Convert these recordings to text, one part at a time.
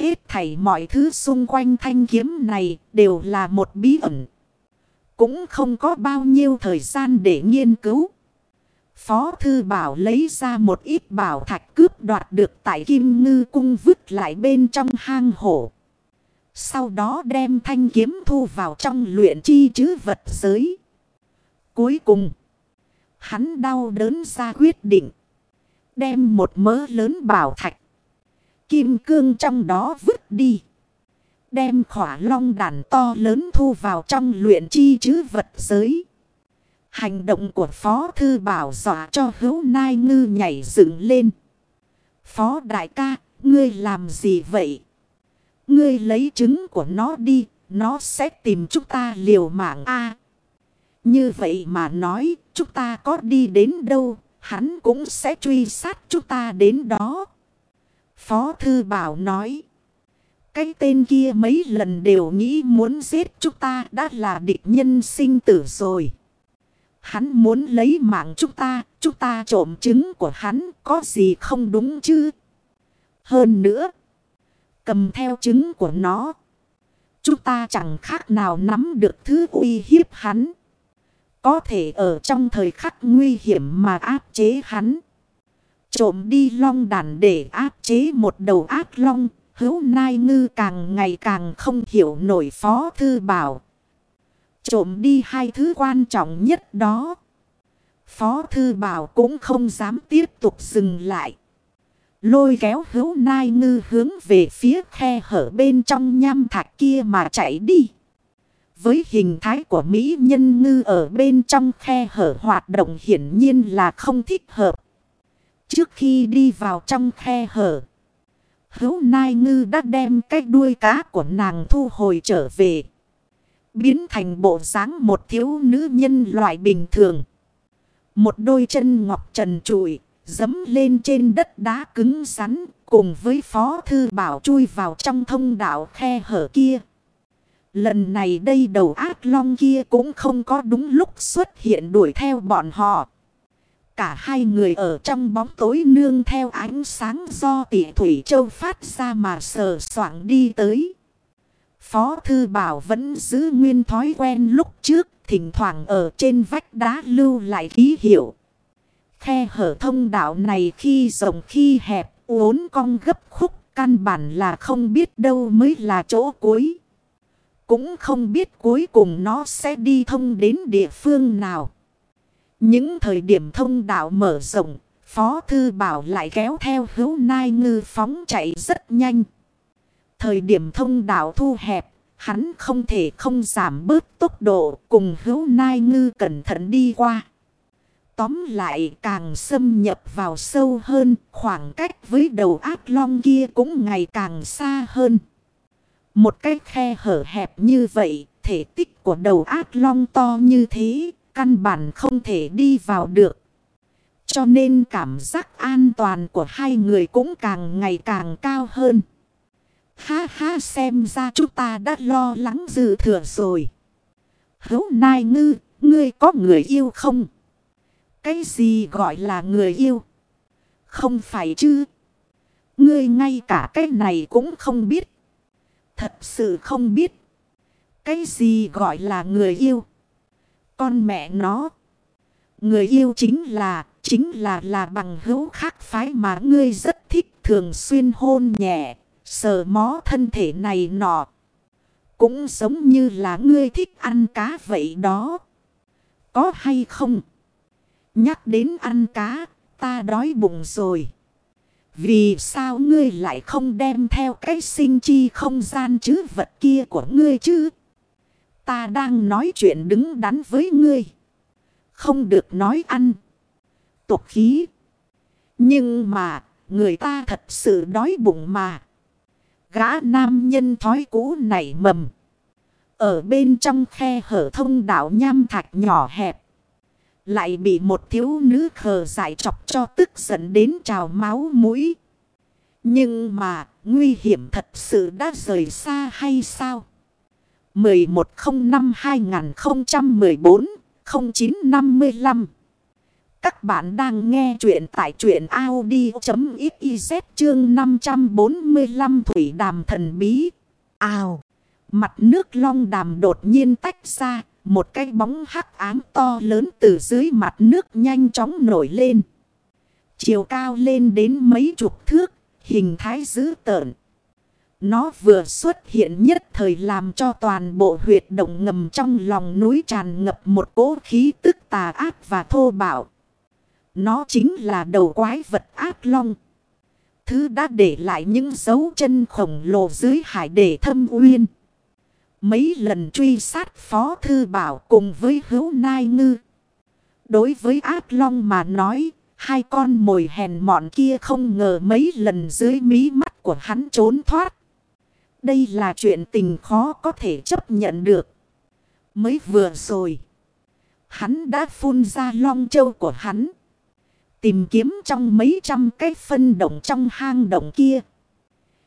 Hết thảy mọi thứ xung quanh thanh kiếm này đều là một bí ẩn. Cũng không có bao nhiêu thời gian để nghiên cứu. Phó Thư Bảo lấy ra một ít bảo thạch cướp đoạt được tại Kim Ngư Cung vứt lại bên trong hang hổ. Sau đó đem thanh kiếm thu vào trong luyện chi chứ vật giới. Cuối cùng, hắn đau đớn ra quyết định. Đem một mớ lớn bảo thạch. Kim cương trong đó vứt đi. Đem khỏa long đàn to lớn thu vào trong luyện chi chứ vật giới. Hành động của Phó Thư Bảo dọa cho hữu nai ngư nhảy dựng lên. Phó đại ca, ngươi làm gì vậy? Ngươi lấy trứng của nó đi, nó sẽ tìm chúng ta liều mạng a Như vậy mà nói, chúng ta có đi đến đâu, hắn cũng sẽ truy sát chúng ta đến đó. Phó Thư Bảo nói. Cái tên kia mấy lần đều nghĩ muốn giết chúng ta đã là địch nhân sinh tử rồi. Hắn muốn lấy mạng chúng ta, chúng ta trộm trứng của hắn có gì không đúng chứ? Hơn nữa, cầm theo trứng của nó. Chúng ta chẳng khác nào nắm được thứ uy hiếp hắn. Có thể ở trong thời khắc nguy hiểm mà áp chế hắn. Trộm đi long đàn để áp chế một đầu ác long. Hữu Nai Ngư càng ngày càng không hiểu nổi phó thư bảo. Trộm đi hai thứ quan trọng nhất đó. Phó thư bảo cũng không dám tiếp tục dừng lại. Lôi kéo hữu nai ngư hướng về phía khe hở bên trong nham thạch kia mà chạy đi. Với hình thái của Mỹ nhân ngư ở bên trong khe hở hoạt động hiển nhiên là không thích hợp. Trước khi đi vào trong khe hở, hữu nai ngư đã đem cái đuôi cá của nàng thu hồi trở về. Biến thành bộ dáng một thiếu nữ nhân loại bình thường. Một đôi chân ngọc trần trụi, dấm lên trên đất đá cứng rắn, cùng với phó thư bảo chui vào trong thông đạo khe hở kia. Lần này đây đầu ác long kia cũng không có đúng lúc xuất hiện đuổi theo bọn họ. Cả hai người ở trong bóng tối nương theo ánh sáng do tỷ Thủy Châu phát ra mà sờ soạng đi tới. Phó Thư Bảo vẫn giữ nguyên thói quen lúc trước, thỉnh thoảng ở trên vách đá lưu lại ký hiệu. Khe hở thông đạo này khi rộng khi hẹp, uốn cong gấp khúc, căn bản là không biết đâu mới là chỗ cuối. Cũng không biết cuối cùng nó sẽ đi thông đến địa phương nào. Những thời điểm thông đạo mở rộng, Phó Thư Bảo lại kéo theo hữu nai ngư phóng chạy rất nhanh. Thời điểm thông đạo thu hẹp, hắn không thể không giảm bớt tốc độ cùng hữu nai ngư cẩn thận đi qua. Tóm lại càng xâm nhập vào sâu hơn, khoảng cách với đầu ác long kia cũng ngày càng xa hơn. Một cái khe hở hẹp như vậy, thể tích của đầu ác long to như thế, căn bản không thể đi vào được. Cho nên cảm giác an toàn của hai người cũng càng ngày càng cao hơn. Ha ha xem ra chúng ta đã lo lắng dự thừa rồi. Hấu nai ngư, ngươi có người yêu không? Cái gì gọi là người yêu? Không phải chứ? Ngươi ngay cả cái này cũng không biết. Thật sự không biết. Cái gì gọi là người yêu? Con mẹ nó. Người yêu chính là, chính là là bằng hữu khác phái mà ngươi rất thích thường xuyên hôn nhẹ, sờ mó thân thể này nọ. Cũng giống như là ngươi thích ăn cá vậy đó. Có hay không? Nhắc đến ăn cá, ta đói bụng rồi. Vì sao ngươi lại không đem theo cái sinh chi không gian chứ vật kia của ngươi chứ? Ta đang nói chuyện đứng đắn với ngươi. Không được nói ăn. Tục khí. Nhưng mà, người ta thật sự đói bụng mà. Gã nam nhân thói cũ nảy mầm. Ở bên trong khe hở thông đạo nham thạch nhỏ hẹp. Lại bị một thiếu nữ khờ dại chọc cho tức giận đến trào máu mũi. Nhưng mà nguy hiểm thật sự đã rời xa hay sao? 1105-2014-0955 Các bạn đang nghe chuyện tại chuyện Audi.xyz chương 545 Thủy Đàm Thần Bí. Ào! Mặt nước long đàm đột nhiên tách ra, một cái bóng hắc ám to lớn từ dưới mặt nước nhanh chóng nổi lên. Chiều cao lên đến mấy chục thước, hình thái dữ tợn. Nó vừa xuất hiện nhất thời làm cho toàn bộ huyệt động ngầm trong lòng núi tràn ngập một cỗ khí tức tà ác và thô bạo. Nó chính là đầu quái vật ác long. Thứ đã để lại những dấu chân khổng lồ dưới hải để thâm uyên. Mấy lần truy sát Phó Thư Bảo cùng với hữu nai ngư. Đối với ác long mà nói, hai con mồi hèn mọn kia không ngờ mấy lần dưới mí mắt của hắn trốn thoát. Đây là chuyện tình khó có thể chấp nhận được. Mới vừa rồi, hắn đã phun ra long châu của hắn. Tìm kiếm trong mấy trăm cái phân động trong hang động kia.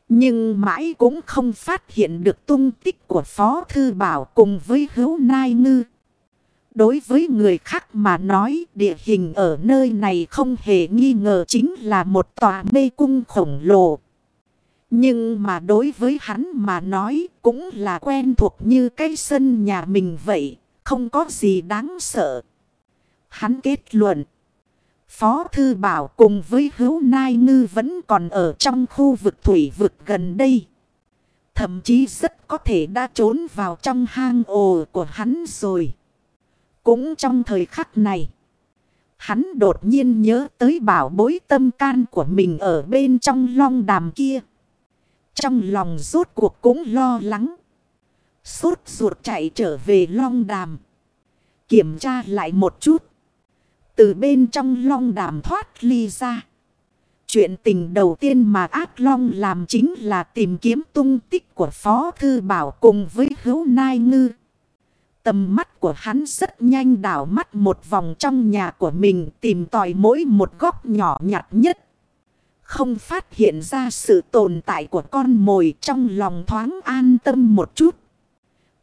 Nhưng mãi cũng không phát hiện được tung tích của Phó Thư Bảo cùng với hữu nai ngư. Đối với người khác mà nói địa hình ở nơi này không hề nghi ngờ chính là một tòa mê cung khổng lồ. Nhưng mà đối với hắn mà nói cũng là quen thuộc như cái sân nhà mình vậy, không có gì đáng sợ. Hắn kết luận. Phó Thư Bảo cùng với hữu nai ngư vẫn còn ở trong khu vực thủy vực gần đây. Thậm chí rất có thể đã trốn vào trong hang ồ của hắn rồi. Cũng trong thời khắc này. Hắn đột nhiên nhớ tới bảo bối tâm can của mình ở bên trong long đàm kia. Trong lòng rốt cuộc cũng lo lắng. Sốt ruột chạy trở về long đàm. Kiểm tra lại một chút. Từ bên trong long đàm thoát ly ra. Chuyện tình đầu tiên mà ác long làm chính là tìm kiếm tung tích của Phó Thư Bảo cùng với hữu nai ngư. Tầm mắt của hắn rất nhanh đảo mắt một vòng trong nhà của mình tìm tòi mỗi một góc nhỏ nhặt nhất. Không phát hiện ra sự tồn tại của con mồi trong lòng thoáng an tâm một chút.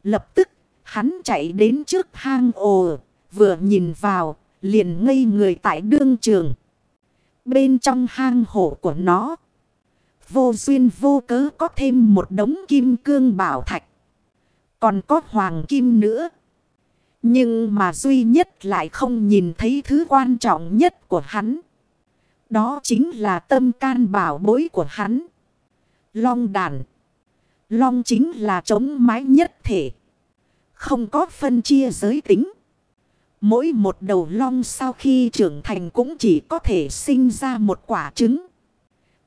Lập tức, hắn chạy đến trước hang ồ, vừa nhìn vào, liền ngây người tại đương trường. Bên trong hang hổ của nó, vô duyên vô cớ có thêm một đống kim cương bảo thạch. Còn có hoàng kim nữa. Nhưng mà duy nhất lại không nhìn thấy thứ quan trọng nhất của hắn. Đó chính là tâm can bảo bối của hắn. Long đàn. Long chính là chống mái nhất thể. Không có phân chia giới tính. Mỗi một đầu long sau khi trưởng thành cũng chỉ có thể sinh ra một quả trứng.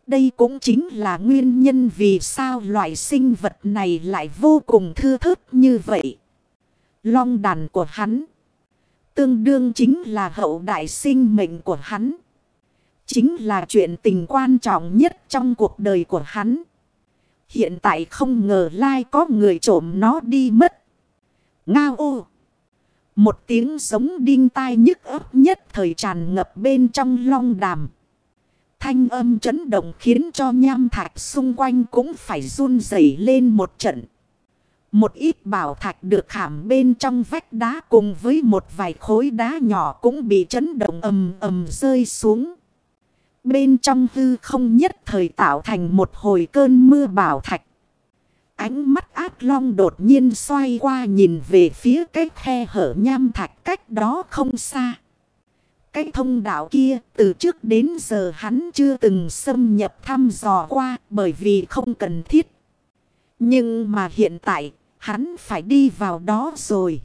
Đây cũng chính là nguyên nhân vì sao loại sinh vật này lại vô cùng thư thớt như vậy. Long đàn của hắn. Tương đương chính là hậu đại sinh mệnh của hắn. Chính là chuyện tình quan trọng nhất trong cuộc đời của hắn. Hiện tại không ngờ lai có người trộm nó đi mất. Ngao ô. Một tiếng giống đinh tai nhức ấp nhất thời tràn ngập bên trong long đàm. Thanh âm chấn động khiến cho nham thạch xung quanh cũng phải run rẩy lên một trận. Một ít bảo thạch được khảm bên trong vách đá cùng với một vài khối đá nhỏ cũng bị chấn động ầm ầm rơi xuống. Bên trong hư không nhất thời tạo thành một hồi cơn mưa bảo thạch. Ánh mắt ác long đột nhiên xoay qua nhìn về phía cái khe hở nham thạch cách đó không xa. Cái thông đạo kia, từ trước đến giờ hắn chưa từng xâm nhập thăm dò qua bởi vì không cần thiết. Nhưng mà hiện tại, hắn phải đi vào đó rồi.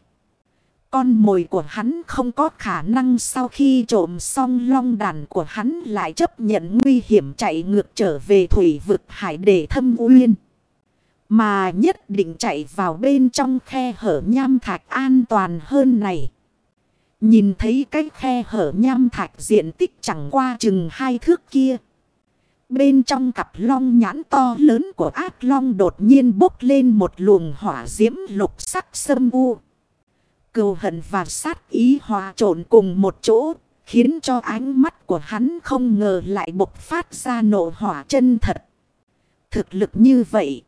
Con mồi của hắn không có khả năng sau khi trộm xong long đàn của hắn lại chấp nhận nguy hiểm chạy ngược trở về thủy vực hải để thâm uyên. Mà nhất định chạy vào bên trong khe hở nham thạch an toàn hơn này. Nhìn thấy cái khe hở nham thạch diện tích chẳng qua chừng hai thước kia. Bên trong cặp long nhãn to lớn của ác long đột nhiên bốc lên một luồng hỏa diễm lục sắc sâm u. Cừu hận và sát ý hòa trộn cùng một chỗ, khiến cho ánh mắt của hắn không ngờ lại bộc phát ra nộ hỏa chân thật. Thực lực như vậy,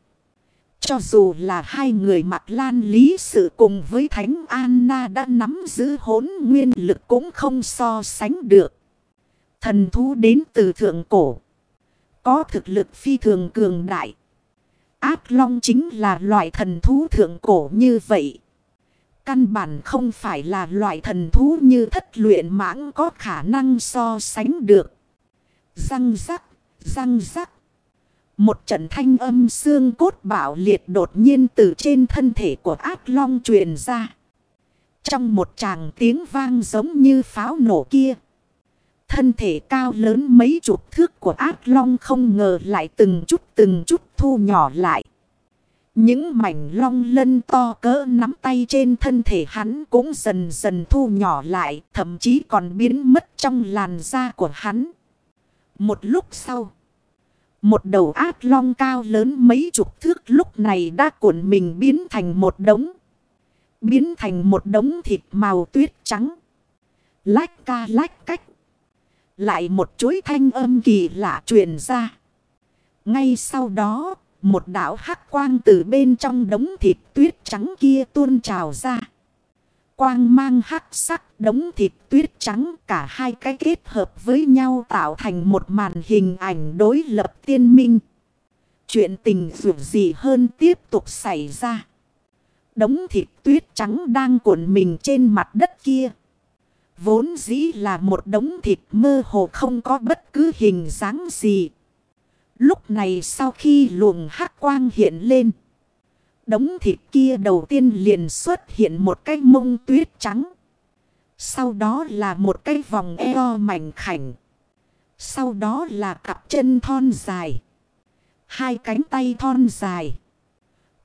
Cho dù là hai người mặt lan lý sự cùng với Thánh Anna đã nắm giữ hốn nguyên lực cũng không so sánh được. Thần thú đến từ thượng cổ. Có thực lực phi thường cường đại. Ác long chính là loại thần thú thượng cổ như vậy. Căn bản không phải là loại thần thú như thất luyện mãng có khả năng so sánh được. Răng rắc, răng rắc. Một trận thanh âm xương cốt bạo liệt đột nhiên từ trên thân thể của ác long truyền ra. Trong một tràng tiếng vang giống như pháo nổ kia. Thân thể cao lớn mấy chục thước của ác long không ngờ lại từng chút từng chút thu nhỏ lại. Những mảnh long lân to cỡ nắm tay trên thân thể hắn cũng dần dần thu nhỏ lại, thậm chí còn biến mất trong làn da của hắn. Một lúc sau, một đầu ác long cao lớn mấy chục thước lúc này đã cuộn mình biến thành một đống. Biến thành một đống thịt màu tuyết trắng. Lách ca lách cách. Lại một chuỗi thanh âm kỳ lạ truyền ra. Ngay sau đó, một đảo hắc quang từ bên trong đống thịt tuyết trắng kia tuôn trào ra. Quang mang hắc sắc đống thịt tuyết trắng cả hai cái kết hợp với nhau tạo thành một màn hình ảnh đối lập tiên minh. Chuyện tình dù gì hơn tiếp tục xảy ra. Đống thịt tuyết trắng đang cuộn mình trên mặt đất kia. Vốn dĩ là một đống thịt mơ hồ không có bất cứ hình dáng gì. Lúc này sau khi luồng hắc quang hiện lên. Đống thịt kia đầu tiên liền xuất hiện một cái mông tuyết trắng. Sau đó là một cái vòng eo mảnh khảnh. Sau đó là cặp chân thon dài. Hai cánh tay thon dài.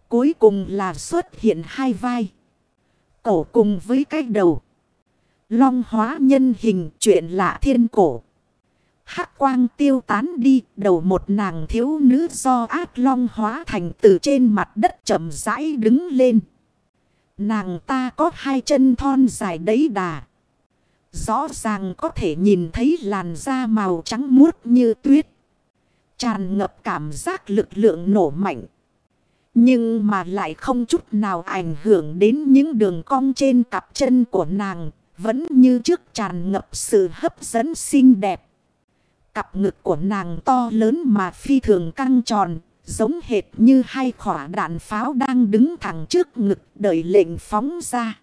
Cuối cùng là xuất hiện hai vai. Cổ cùng với cái đầu. Long hóa nhân hình chuyện lạ thiên cổ. Hắc quang tiêu tán đi, đầu một nàng thiếu nữ do ác long hóa thành từ trên mặt đất chậm rãi đứng lên. Nàng ta có hai chân thon dài đấy đà. Rõ ràng có thể nhìn thấy làn da màu trắng muốt như tuyết. Tràn ngập cảm giác lực lượng nổ mạnh. Nhưng mà lại không chút nào ảnh hưởng đến những đường cong trên cặp chân của nàng. Vẫn như trước tràn ngập sự hấp dẫn xinh đẹp. Cặp ngực của nàng to lớn mà phi thường căng tròn, giống hệt như hai khỏa đạn pháo đang đứng thẳng trước ngực đợi lệnh phóng ra.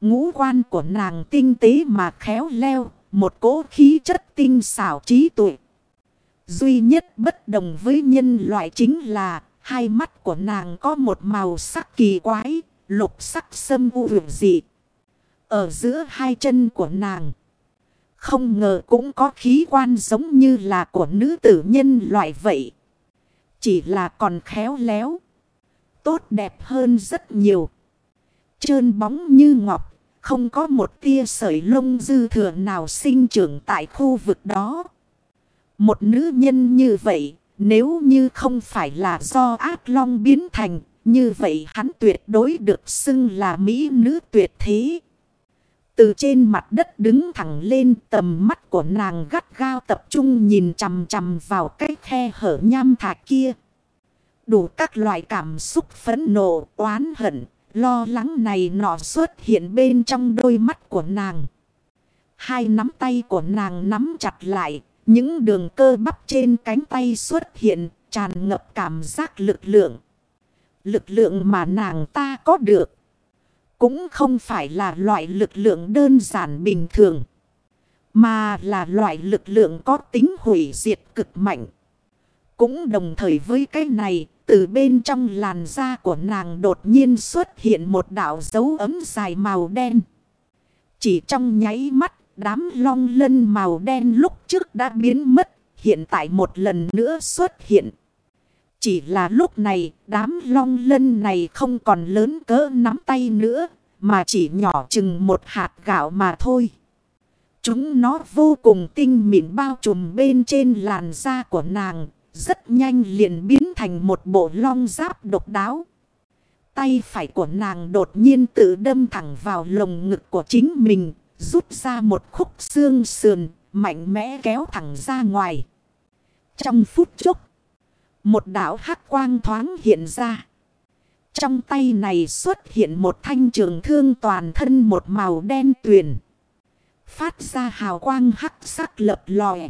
Ngũ quan của nàng tinh tế mà khéo leo, một cỗ khí chất tinh xảo trí tuệ. Duy nhất bất đồng với nhân loại chính là hai mắt của nàng có một màu sắc kỳ quái, lục sắc sâm u dị. Ở giữa hai chân của nàng. Không ngờ cũng có khí quan giống như là của nữ tử nhân loại vậy. Chỉ là còn khéo léo. Tốt đẹp hơn rất nhiều. Trơn bóng như ngọc. Không có một tia sợi lông dư thừa nào sinh trưởng tại khu vực đó. Một nữ nhân như vậy. Nếu như không phải là do ác long biến thành. Như vậy hắn tuyệt đối được xưng là mỹ nữ tuyệt thế. Từ trên mặt đất đứng thẳng lên tầm mắt của nàng gắt gao tập trung nhìn chằm chằm vào cái khe hở nham thạch kia. Đủ các loại cảm xúc phấn nộ, oán hận, lo lắng này nọ xuất hiện bên trong đôi mắt của nàng. Hai nắm tay của nàng nắm chặt lại, những đường cơ bắp trên cánh tay xuất hiện, tràn ngập cảm giác lực lượng. Lực lượng mà nàng ta có được. Cũng không phải là loại lực lượng đơn giản bình thường. Mà là loại lực lượng có tính hủy diệt cực mạnh. Cũng đồng thời với cái này, từ bên trong làn da của nàng đột nhiên xuất hiện một đạo dấu ấm dài màu đen. Chỉ trong nháy mắt, đám long lân màu đen lúc trước đã biến mất, hiện tại một lần nữa xuất hiện. Chỉ là lúc này, đám long lân này không còn lớn cỡ nắm tay nữa, mà chỉ nhỏ chừng một hạt gạo mà thôi. Chúng nó vô cùng tinh mịn bao trùm bên trên làn da của nàng, rất nhanh liền biến thành một bộ long giáp độc đáo. Tay phải của nàng đột nhiên tự đâm thẳng vào lồng ngực của chính mình, rút ra một khúc xương sườn, mạnh mẽ kéo thẳng ra ngoài. Trong phút chốc, một đảo hắc quang thoáng hiện ra. trong tay này xuất hiện một thanh trường thương toàn thân một màu đen tuyền. Phát ra hào quang hắc sắc lập lòe.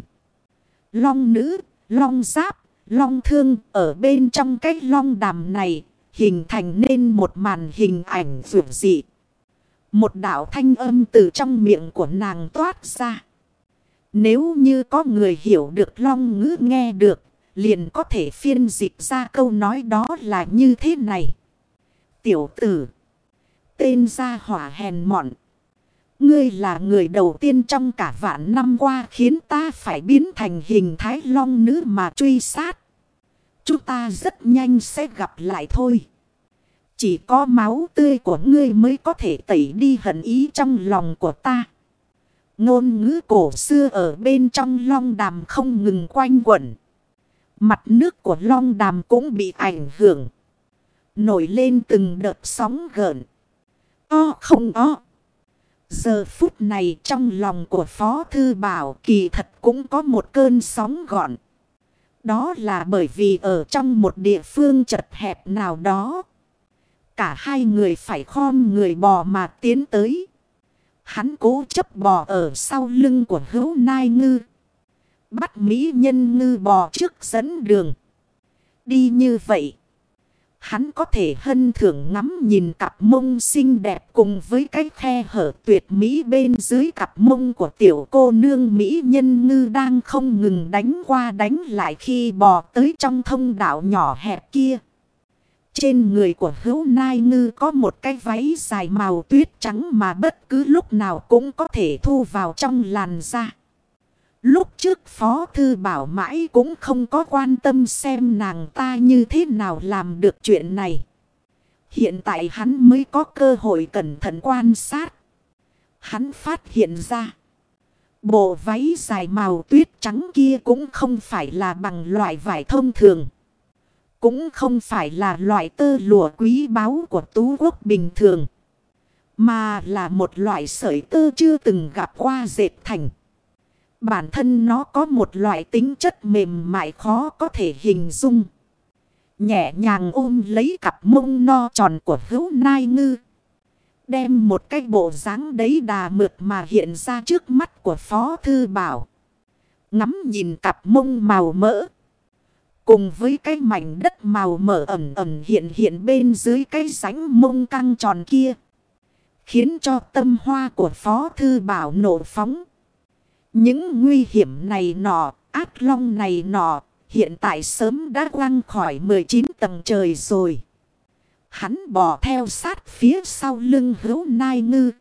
Long nữ, long giáp, long thương ở bên trong cái long đàm này hình thành nên một màn hình ảnh vượt dị. Một đạo thanh âm từ trong miệng của nàng toát ra. Nếu như có người hiểu được long ngữ nghe được, liền có thể phiên dịch ra câu nói đó là như thế này. Tiểu tử, tên gia hỏa hèn mọn. Ngươi là người đầu tiên trong cả vạn năm qua khiến ta phải biến thành hình thái long nữ mà truy sát. Chúng ta rất nhanh sẽ gặp lại thôi. Chỉ có máu tươi của ngươi mới có thể tẩy đi hận ý trong lòng của ta. Ngôn ngữ cổ xưa ở bên trong long đàm không ngừng quanh quẩn. Mặt nước của long đàm cũng bị ảnh hưởng. Nổi lên từng đợt sóng gợn. O không o. Giờ phút này trong lòng của Phó Thư Bảo kỳ thật cũng có một cơn sóng gọn. Đó là bởi vì ở trong một địa phương chật hẹp nào đó. Cả hai người phải khom người bò mà tiến tới. Hắn cố chấp bò ở sau lưng của hữu nai ngư. Bắt Mỹ nhân ngư bò trước dẫn đường. Đi như vậy. Hắn có thể hân thưởng ngắm nhìn cặp mông xinh đẹp cùng với cái khe hở tuyệt mỹ bên dưới cặp mông của tiểu cô nương Mỹ nhân ngư đang không ngừng đánh qua đánh lại khi bò tới trong thông đạo nhỏ hẹp kia. Trên người của hữu nai ngư có một cái váy dài màu tuyết trắng mà bất cứ lúc nào cũng có thể thu vào trong làn da. Lúc trước Phó Thư Bảo mãi cũng không có quan tâm xem nàng ta như thế nào làm được chuyện này. Hiện tại hắn mới có cơ hội cẩn thận quan sát. Hắn phát hiện ra. Bộ váy dài màu tuyết trắng kia cũng không phải là bằng loại vải thông thường. Cũng không phải là loại tơ lụa quý báu của tú quốc bình thường. Mà là một loại sợi tơ chưa từng gặp qua dệt thành. Bản thân nó có một loại tính chất mềm mại khó có thể hình dung. Nhẹ nhàng ôm lấy cặp mông no tròn của hữu nai ngư. Đem một cái bộ dáng đấy đà mượt mà hiện ra trước mắt của Phó Thư Bảo. Ngắm nhìn cặp mông màu mỡ. Cùng với cái mảnh đất màu mỡ ẩm ẩm hiện hiện bên dưới cái sánh mông căng tròn kia. Khiến cho tâm hoa của Phó Thư Bảo nổ phóng. Những nguy hiểm này nọ, ác long này nọ, hiện tại sớm đã quăng khỏi 19 tầng trời rồi. Hắn bỏ theo sát phía sau lưng hữu nai ngư.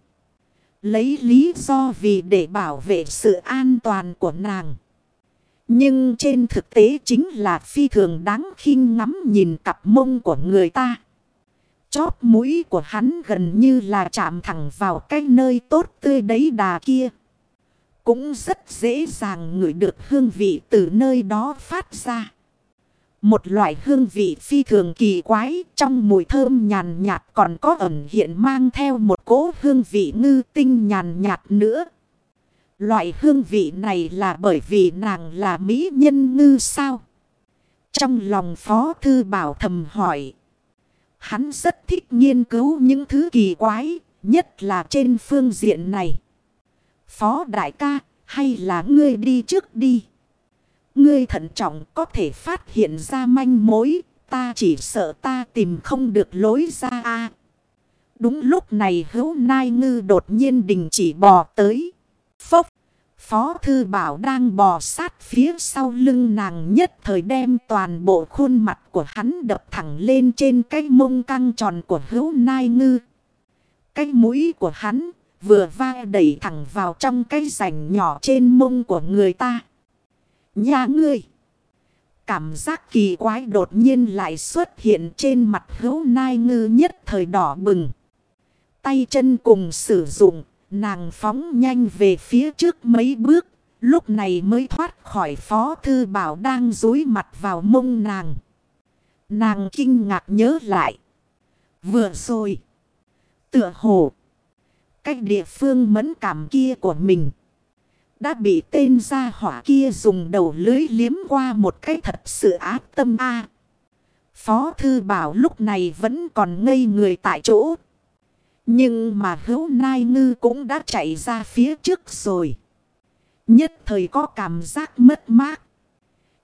Lấy lý do vì để bảo vệ sự an toàn của nàng. Nhưng trên thực tế chính là phi thường đáng khinh ngắm nhìn cặp mông của người ta. Chóp mũi của hắn gần như là chạm thẳng vào cái nơi tốt tươi đấy đà kia. Cũng rất dễ dàng ngửi được hương vị từ nơi đó phát ra. Một loại hương vị phi thường kỳ quái trong mùi thơm nhàn nhạt còn có ẩn hiện mang theo một cỗ hương vị ngư tinh nhàn nhạt nữa. Loại hương vị này là bởi vì nàng là mỹ nhân ngư sao? Trong lòng Phó Thư Bảo thầm hỏi. Hắn rất thích nghiên cứu những thứ kỳ quái, nhất là trên phương diện này. Phó đại ca, hay là ngươi đi trước đi. Ngươi thận trọng có thể phát hiện ra manh mối, ta chỉ sợ ta tìm không được lối ra a. Đúng lúc này hữu nai ngư đột nhiên đình chỉ bò tới. Phốc, phó thư bảo đang bò sát phía sau lưng nàng nhất thời đem toàn bộ khuôn mặt của hắn đập thẳng lên trên cái mông căng tròn của hữu nai ngư. Cái mũi của hắn vừa va đẩy thẳng vào trong cái rảnh nhỏ trên mông của người ta. Nhà ngươi! Cảm giác kỳ quái đột nhiên lại xuất hiện trên mặt hữu nai ngư nhất thời đỏ bừng. Tay chân cùng sử dụng, nàng phóng nhanh về phía trước mấy bước, lúc này mới thoát khỏi phó thư bảo đang dối mặt vào mông nàng. Nàng kinh ngạc nhớ lại. Vừa rồi. Tựa hồ cái địa phương mẫn cảm kia của mình. Đã bị tên gia hỏa kia dùng đầu lưới liếm qua một cái thật sự ác tâm a Phó Thư Bảo lúc này vẫn còn ngây người tại chỗ. Nhưng mà hữu nai ngư cũng đã chạy ra phía trước rồi. Nhất thời có cảm giác mất mát.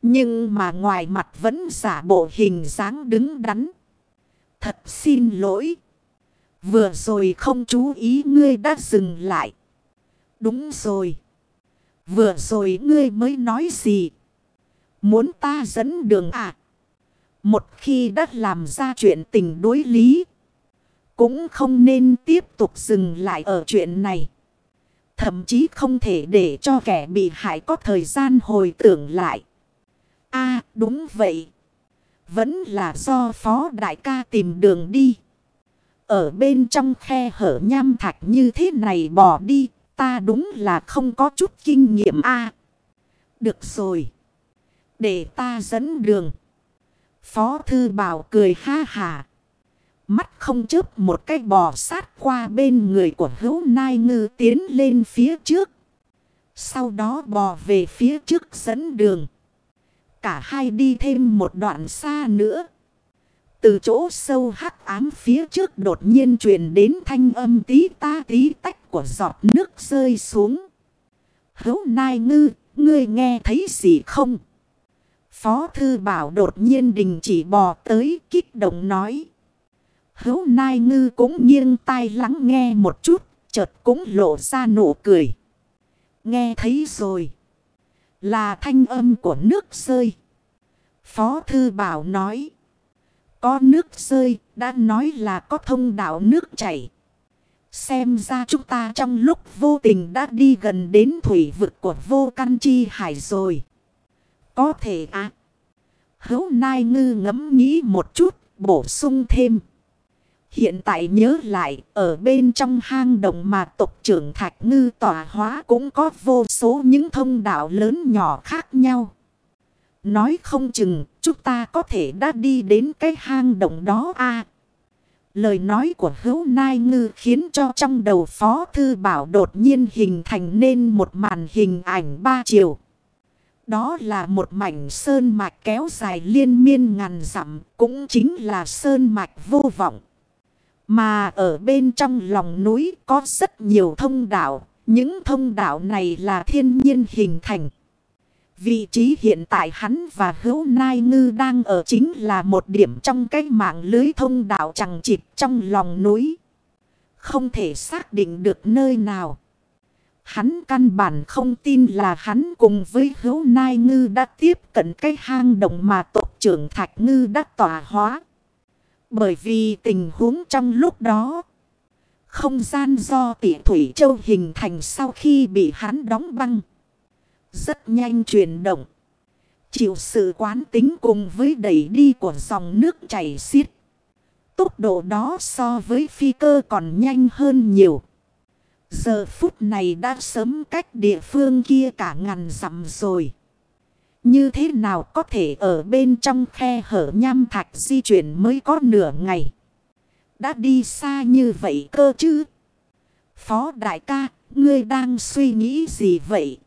Nhưng mà ngoài mặt vẫn giả bộ hình dáng đứng đắn. Thật xin lỗi. Vừa rồi không chú ý ngươi đã dừng lại. Đúng rồi. Vừa rồi ngươi mới nói gì? Muốn ta dẫn đường à? Một khi đã làm ra chuyện tình đối lý. Cũng không nên tiếp tục dừng lại ở chuyện này. Thậm chí không thể để cho kẻ bị hại có thời gian hồi tưởng lại. a đúng vậy. Vẫn là do phó đại ca tìm đường đi. Ở bên trong khe hở nham thạch như thế này bỏ đi. Ta đúng là không có chút kinh nghiệm a Được rồi. Để ta dẫn đường. Phó thư bảo cười ha hà. Mắt không chớp một cái bò sát qua bên người của hữu nai ngư tiến lên phía trước. Sau đó bò về phía trước dẫn đường. Cả hai đi thêm một đoạn xa nữa. Từ chỗ sâu hắc ám phía trước đột nhiên truyền đến thanh âm tí ta tí tách của giọt nước rơi xuống. Hữu nai ngư, ngươi nghe thấy gì không? Phó thư bảo đột nhiên đình chỉ bò tới kích động nói. Hữu nai ngư cũng nghiêng tai lắng nghe một chút, chợt cũng lộ ra nụ cười. Nghe thấy rồi. Là thanh âm của nước rơi. Phó thư bảo nói. Có nước rơi, đã nói là có thông đạo nước chảy. Xem ra chúng ta trong lúc vô tình đã đi gần đến thủy vực của vô căn chi hải rồi. Có thể à. Hấu nai ngư ngẫm nghĩ một chút, bổ sung thêm. Hiện tại nhớ lại, ở bên trong hang động mà tộc trưởng Thạch Ngư tỏa hóa cũng có vô số những thông đạo lớn nhỏ khác nhau. Nói không chừng, chúng ta có thể đã đi đến cái hang động đó a Lời nói của hữu nai ngư khiến cho trong đầu phó thư bảo đột nhiên hình thành nên một màn hình ảnh ba chiều. Đó là một mảnh sơn mạch kéo dài liên miên ngàn dặm, cũng chính là sơn mạch vô vọng. Mà ở bên trong lòng núi có rất nhiều thông đạo, những thông đạo này là thiên nhiên hình thành. Vị trí hiện tại hắn và hữu nai ngư đang ở chính là một điểm trong cái mạng lưới thông đạo chẳng chịp trong lòng núi. Không thể xác định được nơi nào. Hắn căn bản không tin là hắn cùng với hữu nai ngư đã tiếp cận cái hang động mà tộc trưởng thạch ngư đã tỏa hóa. Bởi vì tình huống trong lúc đó, không gian do tỷ thủy châu hình thành sau khi bị hắn đóng băng. Rất nhanh chuyển động. Chịu sự quán tính cùng với đẩy đi của dòng nước chảy xiết. Tốc độ đó so với phi cơ còn nhanh hơn nhiều. Giờ phút này đã sớm cách địa phương kia cả ngàn dặm rồi. Như thế nào có thể ở bên trong khe hở nham thạch di chuyển mới có nửa ngày. Đã đi xa như vậy cơ chứ. Phó đại ca, ngươi đang suy nghĩ gì vậy?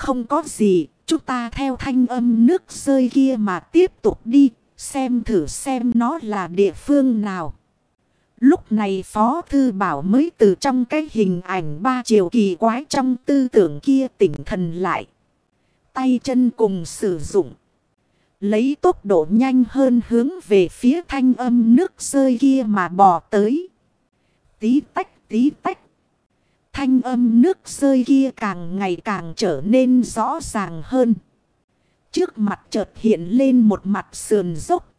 Không có gì, chúng ta theo thanh âm nước rơi kia mà tiếp tục đi, xem thử xem nó là địa phương nào. Lúc này Phó Thư Bảo mới từ trong cái hình ảnh ba chiều kỳ quái trong tư tưởng kia tỉnh thần lại. Tay chân cùng sử dụng. Lấy tốc độ nhanh hơn hướng về phía thanh âm nước rơi kia mà bò tới. Tí tách tí tách. Thanh âm nước rơi kia càng ngày càng trở nên rõ ràng hơn. Trước mặt chợt hiện lên một mặt sườn dốc.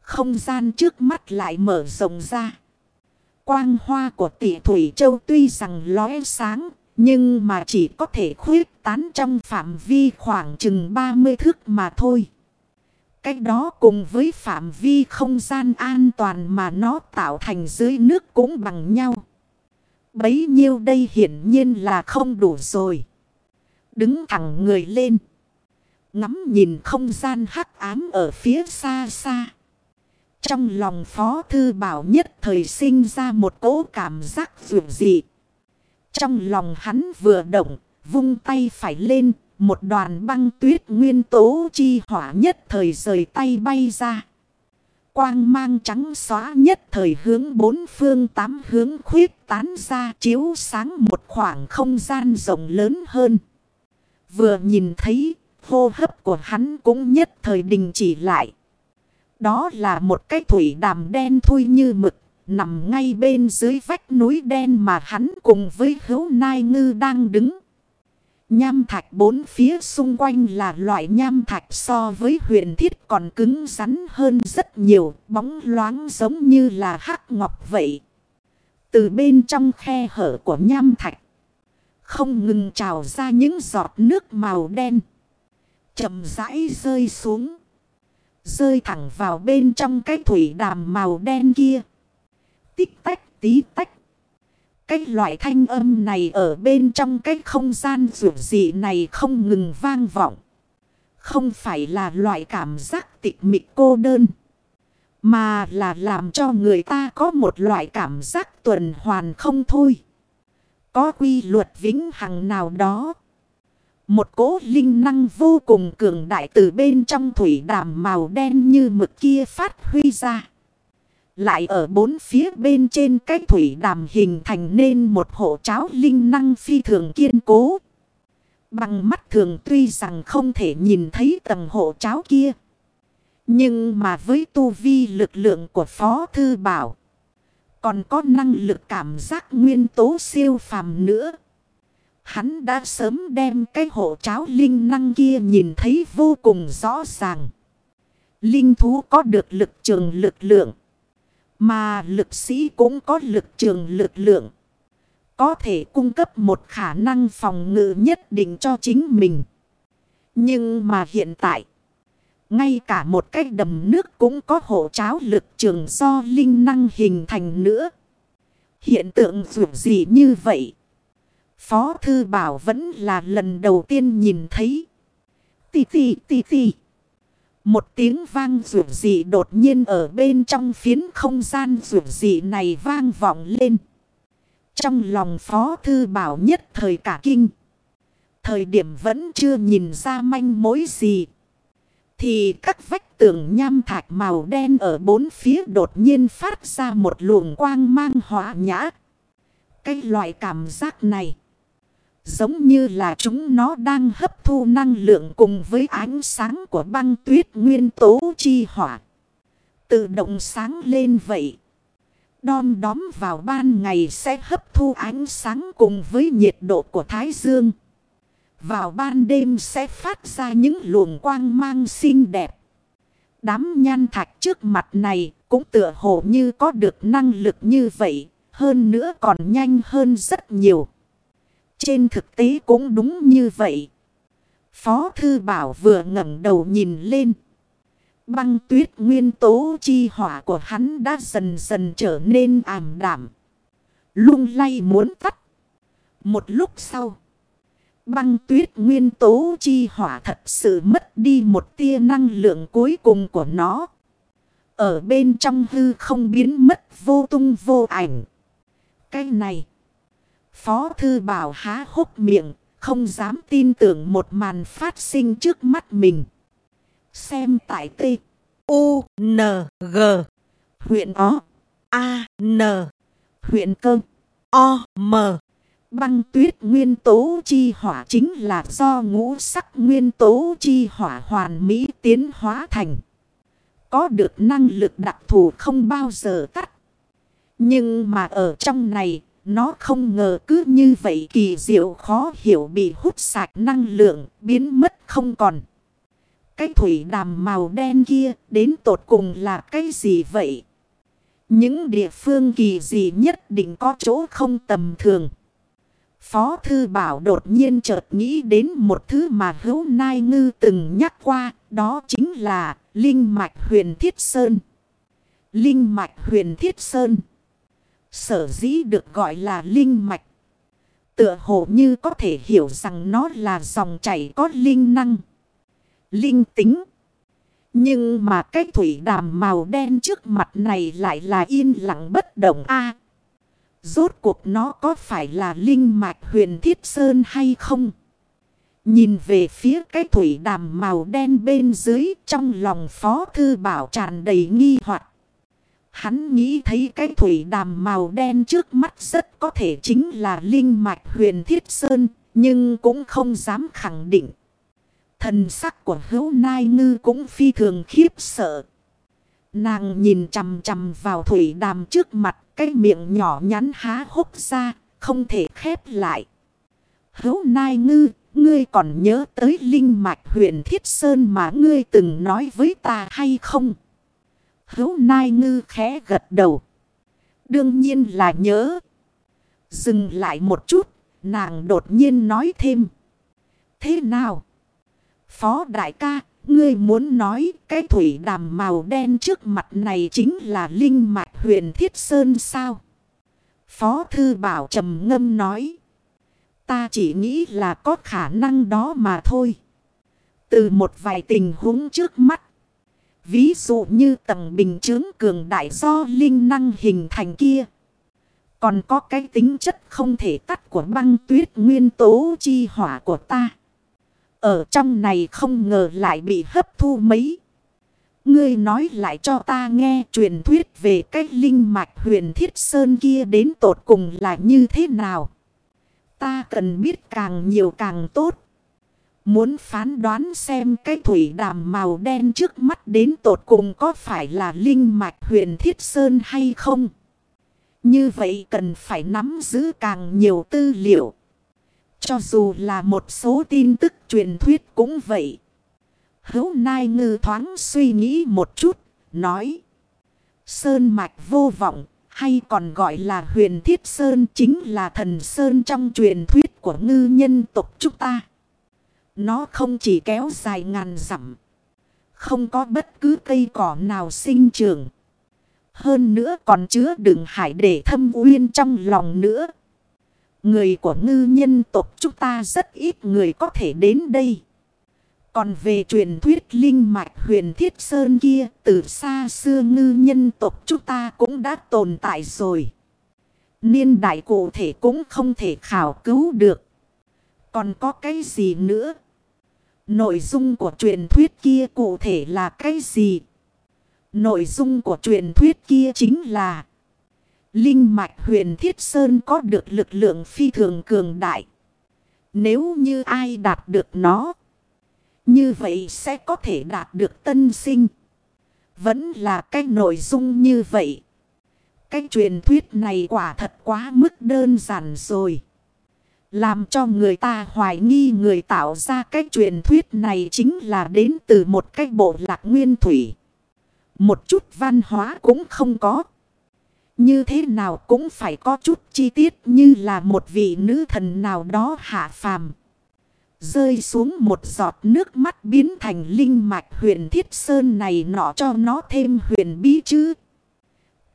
Không gian trước mắt lại mở rộng ra. Quang hoa của tỷ Thủy Châu tuy rằng lóe sáng, nhưng mà chỉ có thể khuyết tán trong phạm vi khoảng chừng 30 thước mà thôi. Cách đó cùng với phạm vi không gian an toàn mà nó tạo thành dưới nước cũng bằng nhau. Bấy nhiêu đây hiển nhiên là không đủ rồi. Đứng thẳng người lên. Ngắm nhìn không gian hắc ám ở phía xa xa. Trong lòng Phó Thư Bảo nhất thời sinh ra một cỗ cảm giác dụ dị. Trong lòng hắn vừa động, vung tay phải lên, một đoàn băng tuyết nguyên tố chi hỏa nhất thời rời tay bay ra quang mang trắng xóa nhất thời hướng bốn phương tám hướng khuyết tán ra chiếu sáng một khoảng không gian rộng lớn hơn. Vừa nhìn thấy hô hấp của hắn cũng nhất thời đình chỉ lại. Đó là một cái thủy đàm đen thui như mực, nằm ngay bên dưới vách núi đen mà hắn cùng với hữu nai ngư đang đứng. Nham thạch bốn phía xung quanh là loại nham thạch so với huyền thiết còn cứng rắn hơn rất nhiều, bóng loáng giống như là hắc ngọc vậy. Từ bên trong khe hở của nham thạch, không ngừng trào ra những giọt nước màu đen. chậm rãi rơi xuống, rơi thẳng vào bên trong cái thủy đàm màu đen kia. Tích tách tí tách. Cái loại thanh âm này ở bên trong cái không gian rủ dị này không ngừng vang vọng. Không phải là loại cảm giác tịch mịch cô đơn. Mà là làm cho người ta có một loại cảm giác tuần hoàn không thôi. Có quy luật vĩnh hằng nào đó. Một cỗ linh năng vô cùng cường đại từ bên trong thủy đàm màu đen như mực kia phát huy ra. Lại ở bốn phía bên trên cái thủy đàm hình thành nên một hộ cháo linh năng phi thường kiên cố. Bằng mắt thường tuy rằng không thể nhìn thấy tầng hộ cháo kia. Nhưng mà với tu vi lực lượng của Phó Thư Bảo. Còn có năng lực cảm giác nguyên tố siêu phàm nữa. Hắn đã sớm đem cái hộ cháo linh năng kia nhìn thấy vô cùng rõ ràng. Linh thú có được lực trường lực lượng. Mà lực sĩ cũng có lực trường lực lượng. Có thể cung cấp một khả năng phòng ngự nhất định cho chính mình. Nhưng mà hiện tại. Ngay cả một cái đầm nước cũng có hộ cháo lực trường do linh năng hình thành nữa. Hiện tượng dù gì như vậy. Phó Thư Bảo vẫn là lần đầu tiên nhìn thấy. Tì tì tì tì. Một tiếng vang rủ dị đột nhiên ở bên trong phiến không gian rủ dị này vang vọng lên. Trong lòng Phó Thư Bảo nhất thời cả kinh. Thời điểm vẫn chưa nhìn ra manh mối gì. Thì các vách tường nham thạch màu đen ở bốn phía đột nhiên phát ra một luồng quang mang hỏa nhã. Cái loại cảm giác này. Giống như là chúng nó đang hấp thu năng lượng cùng với ánh sáng của băng tuyết nguyên tố chi hỏa. Tự động sáng lên vậy. Đom đóm vào ban ngày sẽ hấp thu ánh sáng cùng với nhiệt độ của Thái Dương. Vào ban đêm sẽ phát ra những luồng quang mang xinh đẹp. Đám nhan thạch trước mặt này cũng tựa hồ như có được năng lực như vậy. Hơn nữa còn nhanh hơn rất nhiều. Trên thực tế cũng đúng như vậy. Phó Thư Bảo vừa ngẩng đầu nhìn lên. Băng tuyết nguyên tố chi hỏa của hắn đã dần dần trở nên ảm đảm. Lung lay muốn tắt. Một lúc sau. Băng tuyết nguyên tố chi hỏa thật sự mất đi một tia năng lượng cuối cùng của nó. Ở bên trong hư không biến mất vô tung vô ảnh. Cái này. Phó Thư Bảo há hốc miệng, không dám tin tưởng một màn phát sinh trước mắt mình. Xem tại T. U. N. G. Huyện O. A. N. Huyện Cơ. O. M. Băng tuyết nguyên tố chi hỏa chính là do ngũ sắc nguyên tố chi hỏa hoàn mỹ tiến hóa thành. Có được năng lực đặc thù không bao giờ tắt. Nhưng mà ở trong này nó không ngờ cứ như vậy kỳ diệu khó hiểu bị hút sạch năng lượng biến mất không còn. Cái thủy đàm màu đen kia đến tột cùng là cái gì vậy? Những địa phương kỳ dị nhất định có chỗ không tầm thường. Phó Thư Bảo đột nhiên chợt nghĩ đến một thứ mà hữu nai ngư từng nhắc qua, đó chính là Linh Mạch Huyền Thiết Sơn. Linh Mạch Huyền Thiết Sơn. Sở dĩ được gọi là linh mạch. Tựa hồ như có thể hiểu rằng nó là dòng chảy có linh năng. Linh tính. Nhưng mà cái thủy đàm màu đen trước mặt này lại là yên lặng bất động a Rốt cuộc nó có phải là linh mạch huyền thiết sơn hay không? Nhìn về phía cái thủy đàm màu đen bên dưới trong lòng phó thư bảo tràn đầy nghi hoặc Hắn nghĩ thấy cái thủy đàm màu đen trước mắt rất có thể chính là linh mạch huyền thiết sơn, nhưng cũng không dám khẳng định. Thần sắc của hữu nai ngư cũng phi thường khiếp sợ. Nàng nhìn chằm chằm vào thủy đàm trước mặt, cái miệng nhỏ nhắn há hốc ra, không thể khép lại. Hữu nai ngư, ngươi còn nhớ tới linh mạch huyện Thiết Sơn mà ngươi từng nói với ta hay không? Hữu nai ngư khẽ gật đầu. Đương nhiên là nhớ. Dừng lại một chút, nàng đột nhiên nói thêm. Thế nào? Phó đại ca, ngươi muốn nói cái thủy đàm màu đen trước mặt này chính là linh mạch huyện Thiết Sơn sao? Phó thư bảo trầm ngâm nói. Ta chỉ nghĩ là có khả năng đó mà thôi. Từ một vài tình huống trước mắt. Ví dụ như tầng bình chứng cường đại do linh năng hình thành kia. Còn có cái tính chất không thể tắt của băng tuyết nguyên tố chi hỏa của ta. Ở trong này không ngờ lại bị hấp thu mấy. Ngươi nói lại cho ta nghe truyền thuyết về cái linh mạch huyền thiết sơn kia đến tột cùng là như thế nào. Ta cần biết càng nhiều càng tốt. Muốn phán đoán xem cái thủy đàm màu đen trước mắt đến tột cùng có phải là linh mạch huyền thiết sơn hay không. Như vậy cần phải nắm giữ càng nhiều tư liệu. Cho dù là một số tin tức truyền thuyết cũng vậy. Hữu Nai Ngư thoáng suy nghĩ một chút, nói. Sơn mạch vô vọng, hay còn gọi là huyền thiết sơn chính là thần sơn trong truyền thuyết của ngư nhân tộc chúng ta. Nó không chỉ kéo dài ngàn dặm. Không có bất cứ cây cỏ nào sinh trưởng. Hơn nữa còn chứa đựng hải để thâm uyên trong lòng nữa. Người của ngư nhân tộc chúng ta rất ít người có thể đến đây. Còn về truyền thuyết linh mạch huyền thiết sơn kia, từ xa xưa ngư nhân tộc chúng ta cũng đã tồn tại rồi. Niên đại cụ thể cũng không thể khảo cứu được. Còn có cái gì nữa? Nội dung của truyền thuyết kia cụ thể là cái gì? Nội dung của truyền thuyết kia chính là Linh mạch huyền thiết sơn có được lực lượng phi thường cường đại. Nếu như ai đạt được nó, như vậy sẽ có thể đạt được tân sinh. Vẫn là cái nội dung như vậy. Cái truyền thuyết này quả thật quá mức đơn giản rồi. Làm cho người ta hoài nghi người tạo ra cái truyền thuyết này chính là đến từ một cái bộ lạc nguyên thủy. Một chút văn hóa cũng không có. Như thế nào cũng phải có chút chi tiết như là một vị nữ thần nào đó hạ phàm. Rơi xuống một giọt nước mắt biến thành linh mạch huyền thiết sơn này nọ cho nó thêm huyền bí chứ.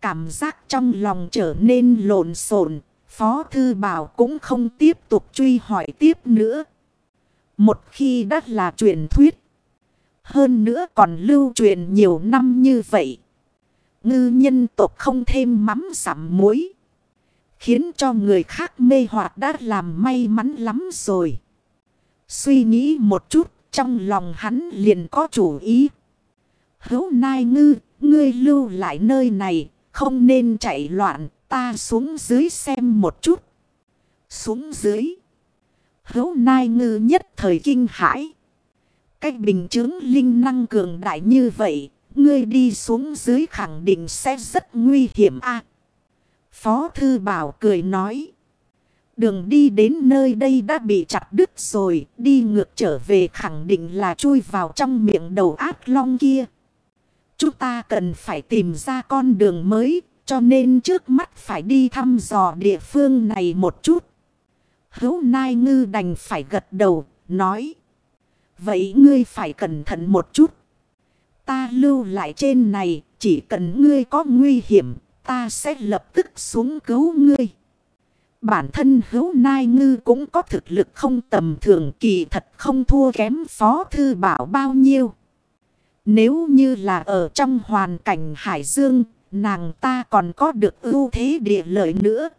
Cảm giác trong lòng trở nên lộn xộn Phó Thư Bảo cũng không tiếp tục truy hỏi tiếp nữa. Một khi đã là truyền thuyết. Hơn nữa còn lưu truyền nhiều năm như vậy. Ngư nhân tộc không thêm mắm sảm muối. Khiến cho người khác mê hoặc đã làm may mắn lắm rồi. Suy nghĩ một chút, trong lòng hắn liền có chủ ý. Hấu nai ngư, ngươi lưu lại nơi này, không nên chạy loạn, ta xuống dưới xem một chút. Xuống dưới. Hấu nai ngư nhất thời kinh hãi. Cách bình chứng linh năng cường đại như vậy, ngươi đi xuống dưới khẳng định sẽ rất nguy hiểm a Phó Thư Bảo cười nói. Đường đi đến nơi đây đã bị chặt đứt rồi, đi ngược trở về khẳng định là chui vào trong miệng đầu ác long kia. Chúng ta cần phải tìm ra con đường mới, cho nên trước mắt phải đi thăm dò địa phương này một chút. Hấu Nai Ngư đành phải gật đầu, nói. Vậy ngươi phải cẩn thận một chút. Ta lưu lại trên này, chỉ cần ngươi có nguy hiểm, ta sẽ lập tức xuống cứu ngươi. Bản thân hữu nai ngư cũng có thực lực không tầm thường kỳ thật không thua kém phó thư bảo bao nhiêu. Nếu như là ở trong hoàn cảnh hải dương, nàng ta còn có được ưu thế địa lợi nữa.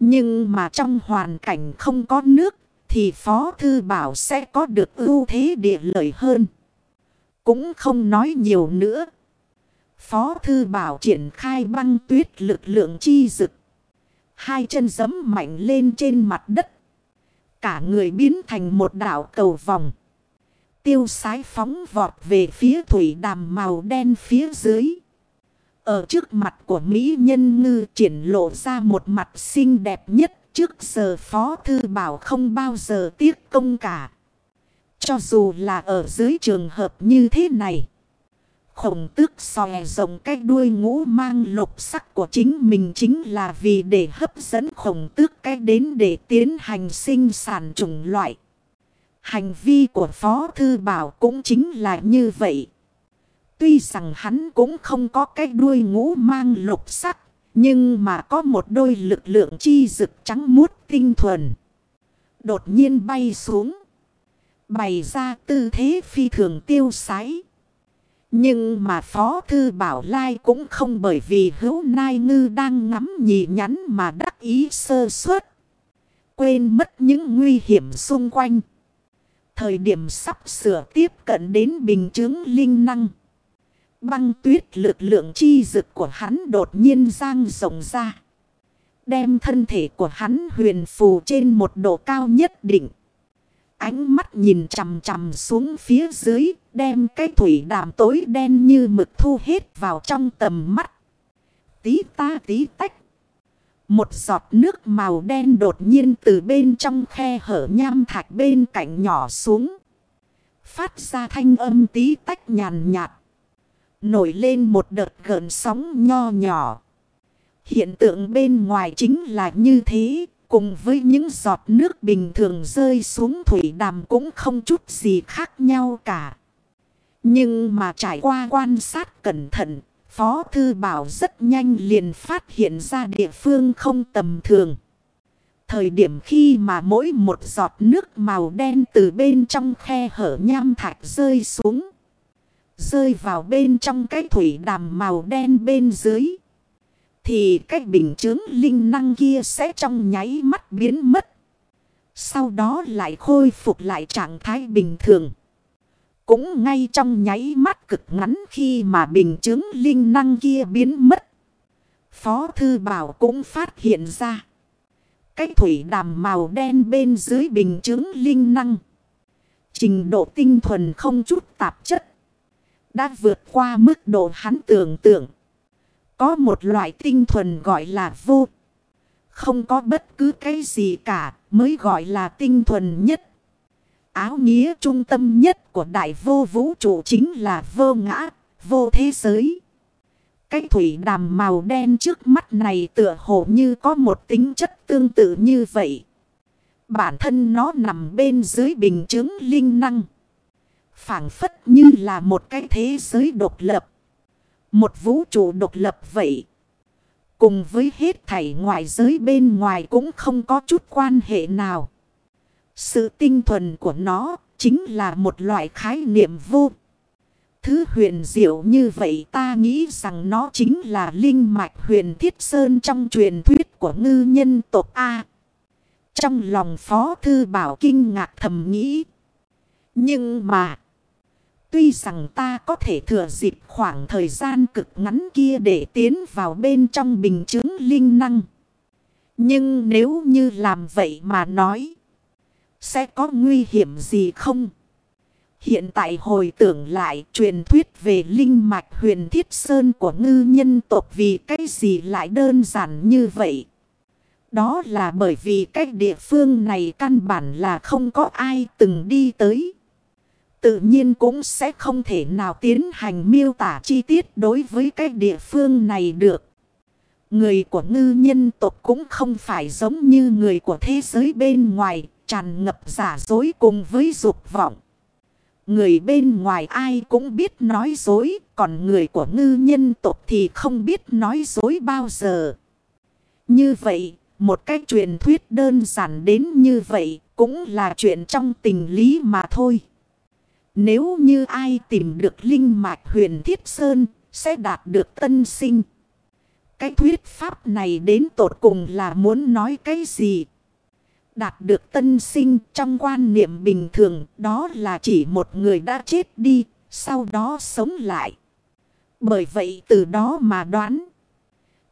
Nhưng mà trong hoàn cảnh không có nước, thì Phó Thư Bảo sẽ có được ưu thế địa lợi hơn. Cũng không nói nhiều nữa. Phó Thư Bảo triển khai băng tuyết lực lượng chi dực. Hai chân giấm mạnh lên trên mặt đất. Cả người biến thành một đảo cầu vòng. Tiêu sái phóng vọt về phía thủy đàm màu đen phía dưới. Ở trước mặt của Mỹ nhân ngư triển lộ ra một mặt xinh đẹp nhất trước giờ Phó Thư Bảo không bao giờ tiếc công cả. Cho dù là ở dưới trường hợp như thế này. Khổng tước xòe rồng cái đuôi ngũ mang lục sắc của chính mình chính là vì để hấp dẫn khổng tước cái đến để tiến hành sinh sản chủng loại. Hành vi của Phó Thư Bảo cũng chính là như vậy. Tuy rằng hắn cũng không có cái đuôi ngũ mang lục sắc. Nhưng mà có một đôi lực lượng chi rực trắng muốt tinh thuần. Đột nhiên bay xuống. Bày ra tư thế phi thường tiêu sái. Nhưng mà Phó Thư Bảo Lai cũng không bởi vì hữu nai ngư đang ngắm nhì nhắn mà đắc ý sơ suất. Quên mất những nguy hiểm xung quanh. Thời điểm sắp sửa tiếp cận đến bình chứng linh năng. Băng tuyết lực lượng chi dực của hắn đột nhiên giang rộng ra. Đem thân thể của hắn huyền phù trên một độ cao nhất định. Ánh mắt nhìn chằm chằm xuống phía dưới, đem cái thủy đàm tối đen như mực thu hết vào trong tầm mắt. Tí ta tí tách. Một giọt nước màu đen đột nhiên từ bên trong khe hở nham thạch bên cạnh nhỏ xuống. Phát ra thanh âm tí tách nhàn nhạt. Nổi lên một đợt gợn sóng nho nhỏ. Hiện tượng bên ngoài chính là như thế. Cùng với những giọt nước bình thường rơi xuống thủy đàm cũng không chút gì khác nhau cả. Nhưng mà trải qua quan sát cẩn thận, Phó Thư Bảo rất nhanh liền phát hiện ra địa phương không tầm thường. Thời điểm khi mà mỗi một giọt nước màu đen từ bên trong khe hở nham thạch rơi xuống. Rơi vào bên trong cái thủy đàm màu đen bên dưới. Thì cái bình chứng linh năng kia sẽ trong nháy mắt biến mất. Sau đó lại khôi phục lại trạng thái bình thường. Cũng ngay trong nháy mắt cực ngắn khi mà bình chứng linh năng kia biến mất. Phó Thư Bảo cũng phát hiện ra. Cái thủy đàm màu đen bên dưới bình chứng linh năng. Trình độ tinh thuần không chút tạp chất. Đã vượt qua mức độ hắn tưởng tượng. Có một loại tinh thuần gọi là vô. Không có bất cứ cái gì cả mới gọi là tinh thuần nhất. Áo nghĩa trung tâm nhất của đại vô vũ trụ chính là vô ngã, vô thế giới. Cái thủy đàm màu đen trước mắt này tựa hồ như có một tính chất tương tự như vậy. Bản thân nó nằm bên dưới bình chứng linh năng phảng phất như là một cái thế giới độc lập. Một vũ trụ độc lập vậy. Cùng với hết thảy ngoại giới bên ngoài cũng không có chút quan hệ nào. Sự tinh thuần của nó chính là một loại khái niệm vô. Thứ huyền diệu như vậy ta nghĩ rằng nó chính là linh mạch huyền thiết sơn trong truyền thuyết của ngư nhân tộc A. Trong lòng phó thư bảo kinh ngạc thầm nghĩ. Nhưng mà... Tuy rằng ta có thể thừa dịp khoảng thời gian cực ngắn kia để tiến vào bên trong bình chứng linh năng. Nhưng nếu như làm vậy mà nói. Sẽ có nguy hiểm gì không? Hiện tại hồi tưởng lại truyền thuyết về linh mạch huyền thiết sơn của ngư nhân tộc vì cái gì lại đơn giản như vậy. Đó là bởi vì cái địa phương này căn bản là không có ai từng đi tới. Tự nhiên cũng sẽ không thể nào tiến hành miêu tả chi tiết đối với cái địa phương này được. Người của ngư nhân tộc cũng không phải giống như người của thế giới bên ngoài, tràn ngập giả dối cùng với dục vọng. Người bên ngoài ai cũng biết nói dối, còn người của ngư nhân tộc thì không biết nói dối bao giờ. Như vậy, một cái truyền thuyết đơn giản đến như vậy cũng là chuyện trong tình lý mà thôi. Nếu như ai tìm được linh mạch huyền thiết sơn, sẽ đạt được tân sinh. Cái thuyết pháp này đến tột cùng là muốn nói cái gì? Đạt được tân sinh trong quan niệm bình thường đó là chỉ một người đã chết đi, sau đó sống lại. Bởi vậy từ đó mà đoán.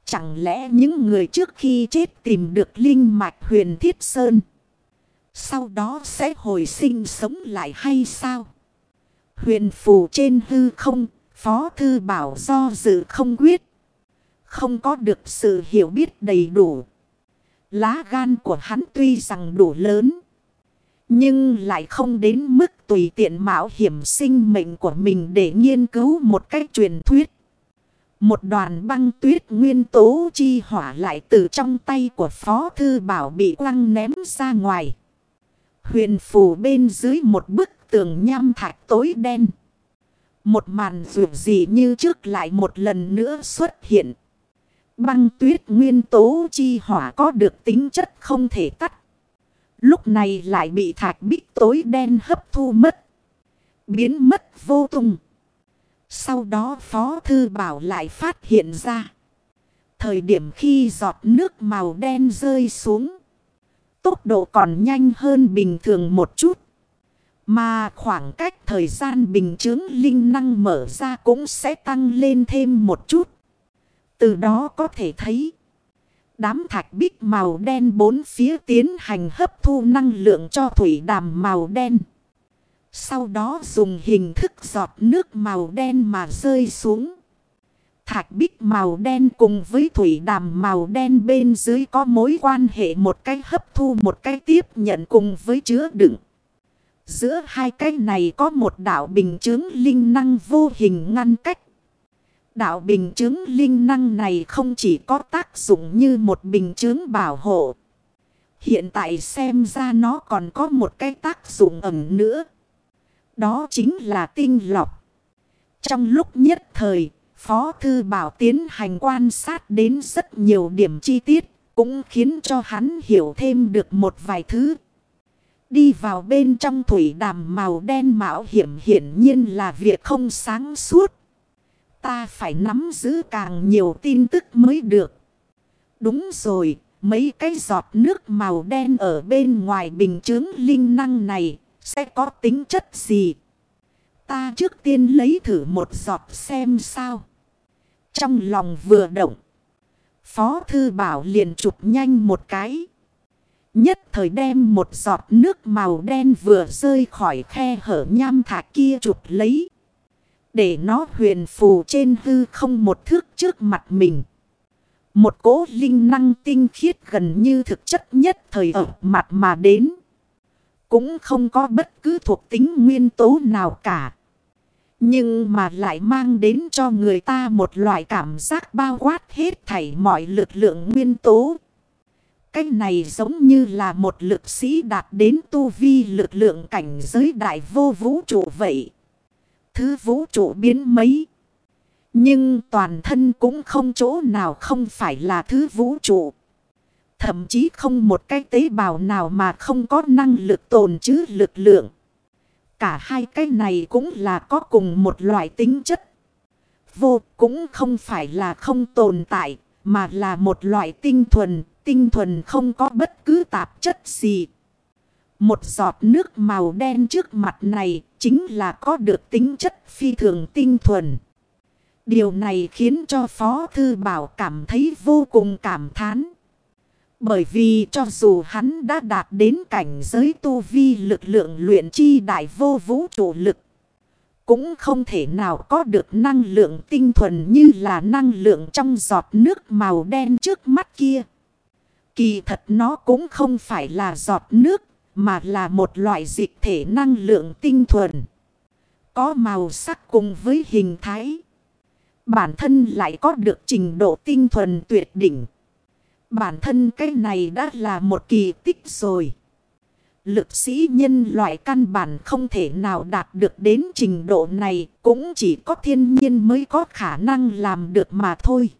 Chẳng lẽ những người trước khi chết tìm được linh mạch huyền thiết sơn. Sau đó sẽ hồi sinh sống lại hay sao? Huyền phù trên hư không, phó thư bảo do dự không quyết. Không có được sự hiểu biết đầy đủ. Lá gan của hắn tuy rằng đủ lớn. Nhưng lại không đến mức tùy tiện mạo hiểm sinh mệnh của mình để nghiên cứu một cách truyền thuyết. Một đoàn băng tuyết nguyên tố chi hỏa lại từ trong tay của Phó Thư Bảo bị quăng ném ra ngoài. Huyền phù bên dưới một bức tường nham thạch tối đen. Một màn dù gì như trước lại một lần nữa xuất hiện. Băng tuyết nguyên tố chi hỏa có được tính chất không thể tắt. Lúc này lại bị thạch bích tối đen hấp thu mất. Biến mất vô tung. Sau đó Phó Thư Bảo lại phát hiện ra. Thời điểm khi giọt nước màu đen rơi xuống. Tốc độ còn nhanh hơn bình thường một chút. Mà khoảng cách thời gian bình chứng linh năng mở ra cũng sẽ tăng lên thêm một chút. Từ đó có thể thấy. Đám thạch bích màu đen bốn phía tiến hành hấp thu năng lượng cho thủy đàm màu đen. Sau đó dùng hình thức giọt nước màu đen mà rơi xuống. Thạch bích màu đen cùng với thủy đàm màu đen bên dưới có mối quan hệ một cái hấp thu, một cái tiếp nhận cùng với chứa đựng. Giữa hai cái này có một đạo bình chứng linh năng vô hình ngăn cách. Đạo bình chứng linh năng này không chỉ có tác dụng như một bình chứng bảo hộ. Hiện tại xem ra nó còn có một cái tác dụng ẩn nữa. Đó chính là tinh lọc. Trong lúc nhất thời, Phó Thư Bảo tiến hành quan sát đến rất nhiều điểm chi tiết, cũng khiến cho hắn hiểu thêm được một vài thứ. Đi vào bên trong thủy đàm màu đen mạo hiểm hiển nhiên là việc không sáng suốt. Ta phải nắm giữ càng nhiều tin tức mới được. Đúng rồi, mấy cái giọt nước màu đen ở bên ngoài bình chứng linh năng này sẽ có tính chất gì? Ta trước tiên lấy thử một giọt xem sao. Trong lòng vừa động. Phó thư bảo liền chụp nhanh một cái. Nhất thời đem một giọt nước màu đen vừa rơi khỏi khe hở nham thạch kia chụp lấy. Để nó huyền phù trên hư không một thước trước mặt mình. Một cỗ linh năng tinh khiết gần như thực chất nhất thời ở mặt mà đến. Cũng không có bất cứ thuộc tính nguyên tố nào cả. Nhưng mà lại mang đến cho người ta một loại cảm giác bao quát hết thảy mọi lực lượng nguyên tố. Cái này giống như là một lực sĩ đạt đến tu vi lực lượng cảnh giới đại vô vũ trụ vậy. Thứ vũ trụ biến mấy. Nhưng toàn thân cũng không chỗ nào không phải là thứ vũ trụ. Thậm chí không một cái tế bào nào mà không có năng lực tồn chứ lực lượng. Cả hai cái này cũng là có cùng một loại tính chất. Vô cũng không phải là không tồn tại, mà là một loại tinh thuần, tinh thuần không có bất cứ tạp chất gì. Một giọt nước màu đen trước mặt này chính là có được tính chất phi thường tinh thuần. Điều này khiến cho Phó Thư Bảo cảm thấy vô cùng cảm thán. Bởi vì cho dù hắn đã đạt đến cảnh giới tu vi lực lượng luyện chi đại vô vũ trụ lực. Cũng không thể nào có được năng lượng tinh thuần như là năng lượng trong giọt nước màu đen trước mắt kia. Kỳ thật nó cũng không phải là giọt nước, mà là một loại dịch thể năng lượng tinh thuần. Có màu sắc cùng với hình thái. Bản thân lại có được trình độ tinh thuần tuyệt đỉnh. Bản thân cái này đã là một kỳ tích rồi. Lực sĩ nhân loại căn bản không thể nào đạt được đến trình độ này. Cũng chỉ có thiên nhiên mới có khả năng làm được mà thôi.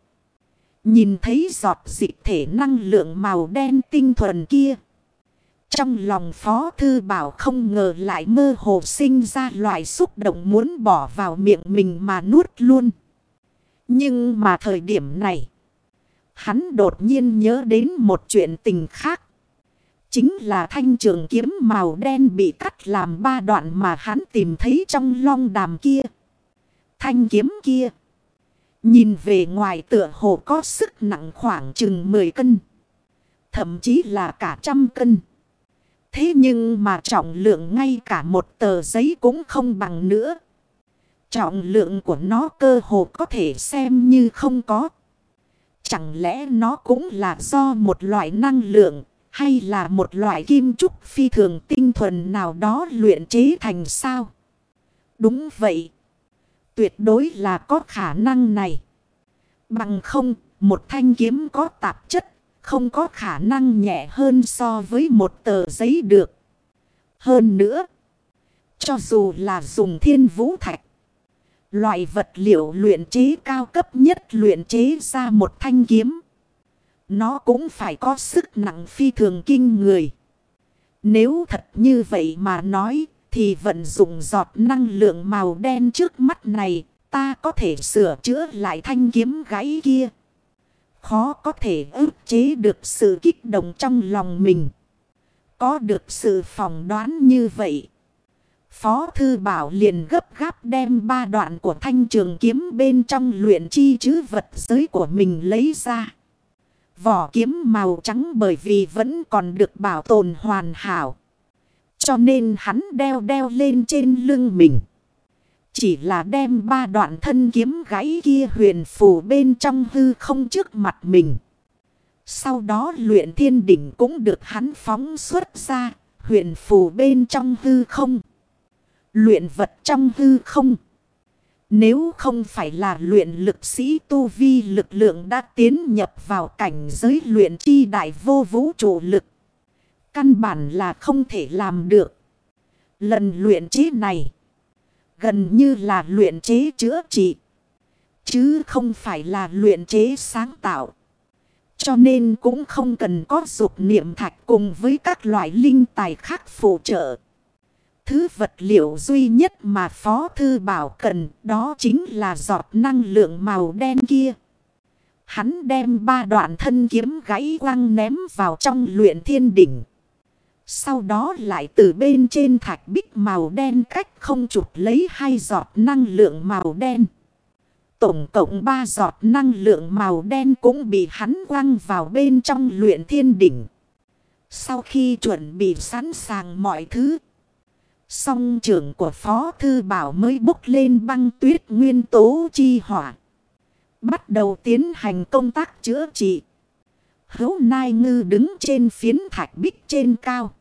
Nhìn thấy giọt dịch thể năng lượng màu đen tinh thuần kia. Trong lòng Phó Thư Bảo không ngờ lại mơ hồ sinh ra loại xúc động muốn bỏ vào miệng mình mà nuốt luôn. Nhưng mà thời điểm này, hắn đột nhiên nhớ đến một chuyện tình khác. chính là thanh trường kiếm màu đen bị cắt làm ba đoạn mà hắn tìm thấy trong long đàm kia. Thanh kiếm kia. Nhìn về ngoài tựa hồ có sức nặng khoảng chừng 10 cân. Thậm chí là cả trăm cân. Thế nhưng mà trọng lượng ngay cả một tờ giấy cũng không bằng nữa. Trọng lượng của nó cơ hồ có thể xem như không có. Chẳng lẽ nó cũng là do một loại năng lượng hay là một loại kim trúc phi thường tinh thuần nào đó luyện chế thành sao? Đúng vậy. Tuyệt đối là có khả năng này. Bằng không, một thanh kiếm có tạp chất, không có khả năng nhẹ hơn so với một tờ giấy được. Hơn nữa, cho dù là dùng thiên vũ thạch, loại vật liệu luyện chế cao cấp nhất luyện chế ra một thanh kiếm, nó cũng phải có sức nặng phi thường kinh người. Nếu thật như vậy mà nói, thì vận dụng giọt năng lượng màu đen trước mắt này, ta có thể sửa chữa lại thanh kiếm gãy kia. Khó có thể ức chế được sự kích động trong lòng mình. Có được sự phỏng đoán như vậy. Phó Thư Bảo liền gấp gáp đem ba đoạn của thanh trường kiếm bên trong luyện chi chứ vật giới của mình lấy ra. Vỏ kiếm màu trắng bởi vì vẫn còn được bảo tồn hoàn hảo. Cho nên hắn đeo đeo lên trên lưng mình. Chỉ là đem ba đoạn thân kiếm gãy kia huyền phù bên trong hư không trước mặt mình. Sau đó luyện thiên đỉnh cũng được hắn phóng xuất ra, huyền phù bên trong hư không. Luyện vật trong hư không. Nếu không phải là luyện lực sĩ tu vi lực lượng đã tiến nhập vào cảnh giới luyện chi đại vô vũ trụ lực. Căn bản là không thể làm được. Lần luyện chế này, gần như là luyện chế chữa trị. Chứ không phải là luyện chế sáng tạo. Cho nên cũng không cần có dục niệm thạch cùng với các loại linh tài khác phụ trợ. Thứ vật liệu duy nhất mà Phó Thư Bảo cần đó chính là giọt năng lượng màu đen kia. Hắn đem ba đoạn thân kiếm gãy quăng ném vào trong luyện thiên đỉnh. Sau đó lại từ bên trên thạch bích màu đen cách không chụp lấy hai giọt năng lượng màu đen. Tổng cộng ba giọt năng lượng màu đen cũng bị hắn quăng vào bên trong luyện thiên đỉnh. Sau khi chuẩn bị sẵn sàng mọi thứ. Song trưởng của Phó Thư Bảo mới bốc lên băng tuyết nguyên tố chi hỏa. Bắt đầu tiến hành công tác chữa trị. Hấu Nai Ngư đứng trên phiến thạch bích trên cao.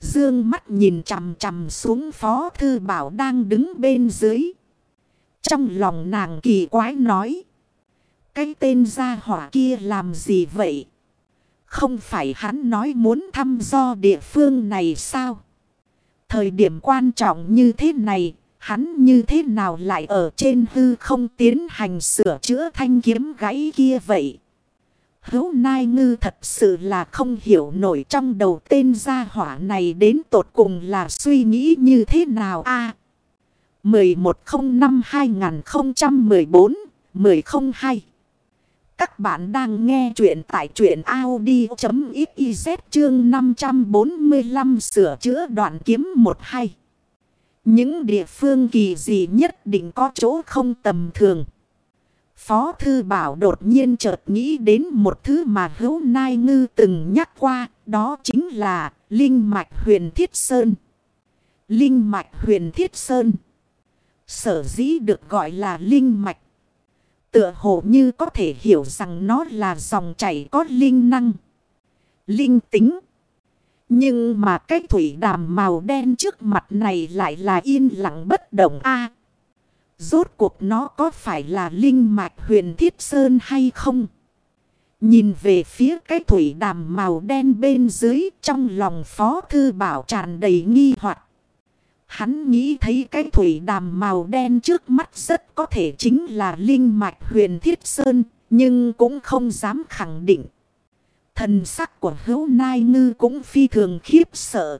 Dương mắt nhìn chằm chằm xuống Phó Thư Bảo đang đứng bên dưới. Trong lòng nàng kỳ quái nói. Cái tên gia hỏa kia làm gì vậy? Không phải hắn nói muốn thăm do địa phương này sao? Thời điểm quan trọng như thế này, hắn như thế nào lại ở trên hư không tiến hành sửa chữa thanh kiếm gãy kia vậy? Hữu Nai Ngư thật sự là không hiểu nổi trong đầu tên gia hỏa này đến tột cùng là suy nghĩ như thế nào a. à, 1105-2014-102 Các bạn đang nghe chuyện tại truyện Audi.xyz chương 545 sửa chữa đoạn kiếm 12 Những địa phương kỳ dị nhất định có chỗ không tầm thường. Phó Thư Bảo đột nhiên chợt nghĩ đến một thứ mà hữu nai ngư từng nhắc qua, đó chính là Linh Mạch Huyền Thiết Sơn. Linh Mạch Huyền Thiết Sơn. Sở dĩ được gọi là Linh Mạch. Tựa hồ như có thể hiểu rằng nó là dòng chảy có linh năng. Linh tính. Nhưng mà cái thủy đàm màu đen trước mặt này lại là yên lặng bất động a Rốt cuộc nó có phải là linh mạch huyền thiết sơn hay không? Nhìn về phía cái thủy đàm màu đen bên dưới trong lòng phó thư bảo tràn đầy nghi hoặc Hắn nghĩ thấy cái thủy đàm màu đen trước mắt rất có thể chính là linh mạch huyền thiết sơn, nhưng cũng không dám khẳng định. Thần sắc của hữu nai ngư cũng phi thường khiếp sợ.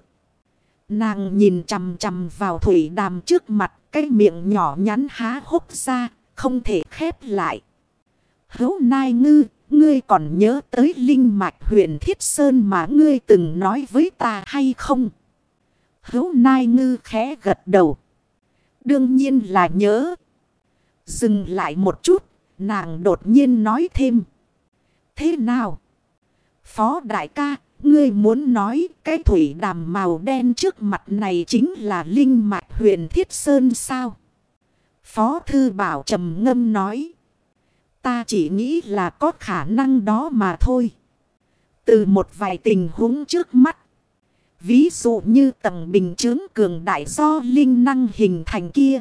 Nàng nhìn chằm chằm vào thủy đàm trước mặt, cái miệng nhỏ nhắn há hốc ra, không thể khép lại. Hấu nai ngư, ngươi còn nhớ tới linh mạch huyện Thiết Sơn mà ngươi từng nói với ta hay không? Hữu Nai Ngư khẽ gật đầu. Đương nhiên là nhớ. Dừng lại một chút, nàng đột nhiên nói thêm. Thế nào? Phó đại ca, ngươi muốn nói cái thủy đàm màu đen trước mặt này chính là linh mạch huyền Thiết Sơn sao? Phó thư bảo trầm ngâm nói. Ta chỉ nghĩ là có khả năng đó mà thôi. Từ một vài tình huống trước mắt. Ví dụ như tầng bình chứng cường đại do linh năng hình thành kia.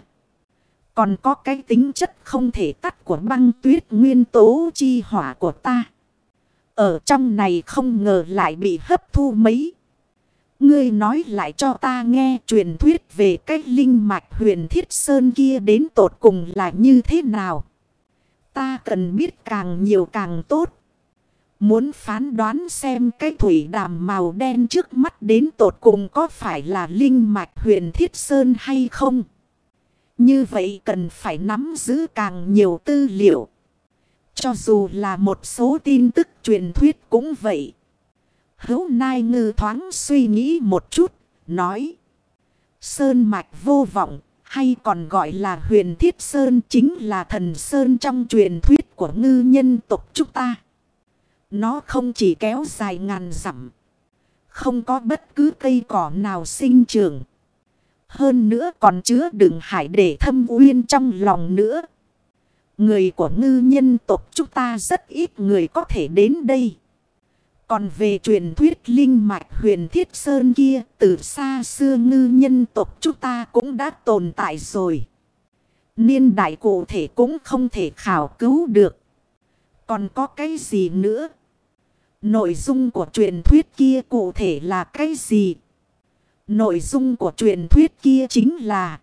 Còn có cái tính chất không thể tắt của băng tuyết nguyên tố chi hỏa của ta. Ở trong này không ngờ lại bị hấp thu mấy. Ngươi nói lại cho ta nghe truyền thuyết về cái linh mạch huyền thiết sơn kia đến tột cùng là như thế nào. Ta cần biết càng nhiều càng tốt. Muốn phán đoán xem cái thủy đàm màu đen trước mắt đến tột cùng có phải là linh mạch huyền thiết sơn hay không. Như vậy cần phải nắm giữ càng nhiều tư liệu. Cho dù là một số tin tức truyền thuyết cũng vậy. Hấu Nai Ngư thoáng suy nghĩ một chút, nói. Sơn mạch vô vọng, hay còn gọi là huyền thiết sơn chính là thần sơn trong truyền thuyết của ngư nhân tộc chúng ta. Nó không chỉ kéo dài ngàn dặm. Không có bất cứ cây cỏ nào sinh trưởng. Hơn nữa còn chứa đựng hải để thâm uyên trong lòng nữa. Người của ngư nhân tộc chúng ta rất ít người có thể đến đây. Còn về truyền thuyết linh mạch huyền thiết sơn kia, từ xa xưa ngư nhân tộc chúng ta cũng đã tồn tại rồi. Niên đại cụ thể cũng không thể khảo cứu được. Còn có cái gì nữa? Nội dung của truyền thuyết kia cụ thể là cái gì? Nội dung của truyền thuyết kia chính là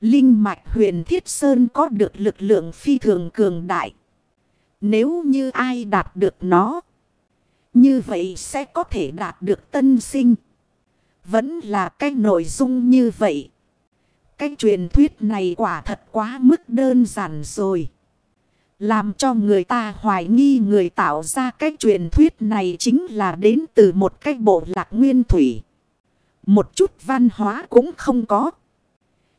Linh mạch huyền thiết sơn có được lực lượng phi thường cường đại. Nếu như ai đạt được nó, như vậy sẽ có thể đạt được tân sinh. Vẫn là cái nội dung như vậy. Cái truyền thuyết này quả thật quá mức đơn giản rồi. Làm cho người ta hoài nghi người tạo ra cái truyền thuyết này chính là đến từ một cái bộ lạc nguyên thủy. Một chút văn hóa cũng không có.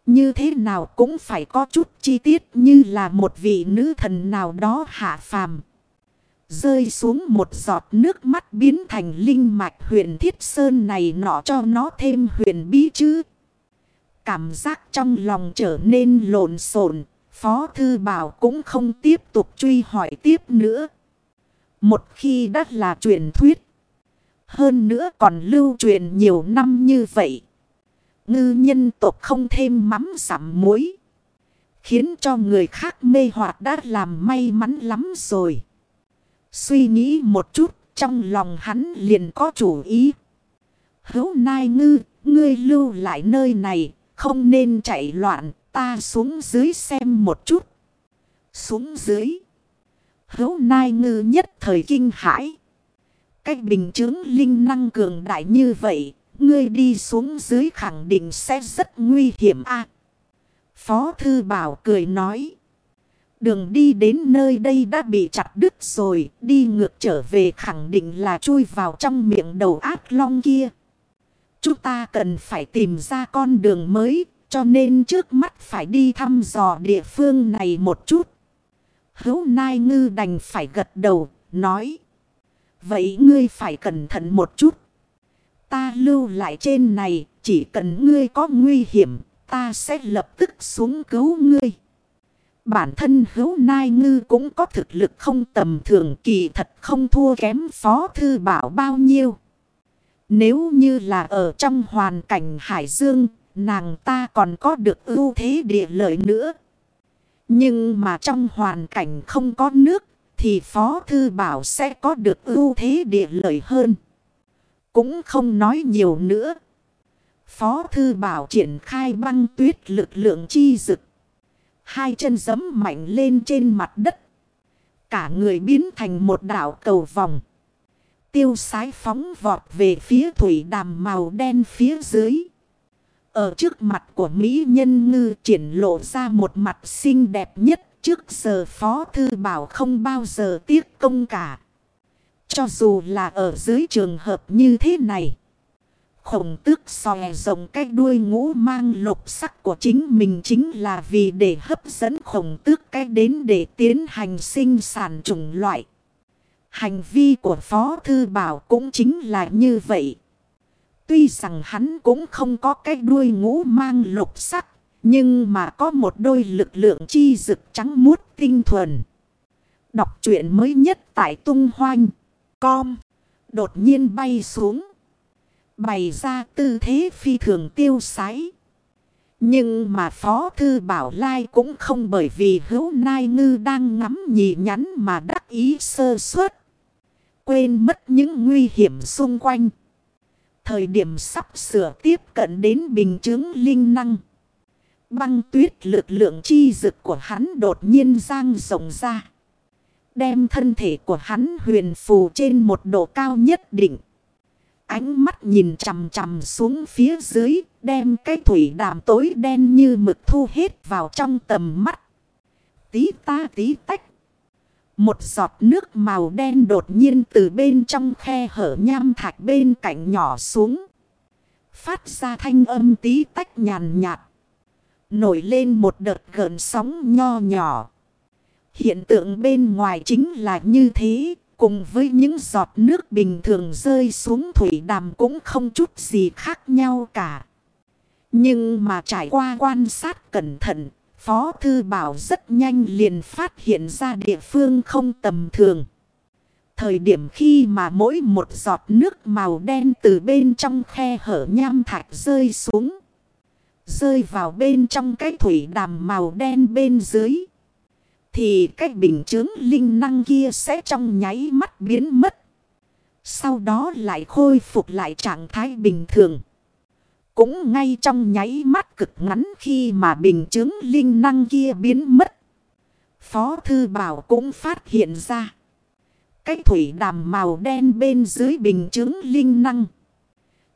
Như thế nào cũng phải có chút chi tiết như là một vị nữ thần nào đó hạ phàm. Rơi xuống một giọt nước mắt biến thành linh mạch huyền thiết sơn này nọ cho nó thêm huyền bí chứ. Cảm giác trong lòng trở nên lộn xộn, Phó Thư Bảo cũng không tiếp tục truy hỏi tiếp nữa. Một khi đã là truyền thuyết. Hơn nữa còn lưu truyền nhiều năm như vậy. Ngư nhân tộc không thêm mắm sẵm muối. Khiến cho người khác mê hoạt đã làm may mắn lắm rồi. Suy nghĩ một chút, trong lòng hắn liền có chủ ý. Hữu Nai Ngư, ngươi lưu lại nơi này, không nên chạy loạn, ta xuống dưới xem một chút. Xuống dưới. Hữu Nai Ngư nhất thời kinh hãi. Cách bình chứng linh năng cường đại như vậy, ngươi đi xuống dưới khẳng định sẽ rất nguy hiểm a. Phó Thư Bảo cười nói. Đường đi đến nơi đây đã bị chặt đứt rồi, đi ngược trở về khẳng định là chui vào trong miệng đầu ác long kia. Chúng ta cần phải tìm ra con đường mới, cho nên trước mắt phải đi thăm dò địa phương này một chút. Hữu Nai Ngư đành phải gật đầu, nói. Vậy ngươi phải cẩn thận một chút. Ta lưu lại trên này, chỉ cần ngươi có nguy hiểm, ta sẽ lập tức xuống cứu ngươi. Bản thân hữu nai ngư cũng có thực lực không tầm thường kỳ thật không thua kém phó thư bảo bao nhiêu. Nếu như là ở trong hoàn cảnh hải dương, nàng ta còn có được ưu thế địa lợi nữa. Nhưng mà trong hoàn cảnh không có nước, thì phó thư bảo sẽ có được ưu thế địa lợi hơn. Cũng không nói nhiều nữa. Phó thư bảo triển khai băng tuyết lực lượng chi dực. Hai chân giấm mạnh lên trên mặt đất. Cả người biến thành một đảo cầu vòng. Tiêu sái phóng vọt về phía thủy đàm màu đen phía dưới. Ở trước mặt của Mỹ nhân ngư triển lộ ra một mặt xinh đẹp nhất Trước giờ Phó Thư Bảo không bao giờ tiếc công cả. Cho dù là ở dưới trường hợp như thế này. Khổng tước xòe rộng cái đuôi ngũ mang lục sắc của chính mình chính là vì để hấp dẫn khổng tước cái đến để tiến hành sinh sản chủng loại. Hành vi của Phó Thư Bảo cũng chính là như vậy. Tuy rằng hắn cũng không có cái đuôi ngũ mang lục sắc. Nhưng mà có một đôi lực lượng chi rực trắng muốt tinh thuần. Đọc truyện mới nhất tại tung hoanh. Com. Đột nhiên bay xuống. Bày ra tư thế phi thường tiêu sái. Nhưng mà Phó Thư Bảo Lai cũng không bởi vì hữu nai ngư đang ngắm nhì nhắn mà đắc ý sơ suất. Quên mất những nguy hiểm xung quanh. Thời điểm sắp sửa tiếp cận đến bình chứng linh năng. Băng tuyết lực lượng chi dực của hắn đột nhiên giang rộng ra. Đem thân thể của hắn huyền phù trên một độ cao nhất định. Ánh mắt nhìn chằm chằm xuống phía dưới. Đem cái thủy đàm tối đen như mực thu hết vào trong tầm mắt. Tí ta tí tách. Một giọt nước màu đen đột nhiên từ bên trong khe hở nham thạch bên cạnh nhỏ xuống. Phát ra thanh âm tí tách nhàn nhạt. Nổi lên một đợt gợn sóng nho nhỏ. Hiện tượng bên ngoài chính là như thế. Cùng với những giọt nước bình thường rơi xuống thủy đàm cũng không chút gì khác nhau cả. Nhưng mà trải qua quan sát cẩn thận, Phó Thư Bảo rất nhanh liền phát hiện ra địa phương không tầm thường. Thời điểm khi mà mỗi một giọt nước màu đen từ bên trong khe hở nham thạch rơi xuống. Rơi vào bên trong cái thủy đàm màu đen bên dưới. Thì cái bình chứng linh năng kia sẽ trong nháy mắt biến mất. Sau đó lại khôi phục lại trạng thái bình thường. Cũng ngay trong nháy mắt cực ngắn khi mà bình chứng linh năng kia biến mất. Phó Thư Bảo cũng phát hiện ra. Cái thủy đàm màu đen bên dưới bình chứng linh năng.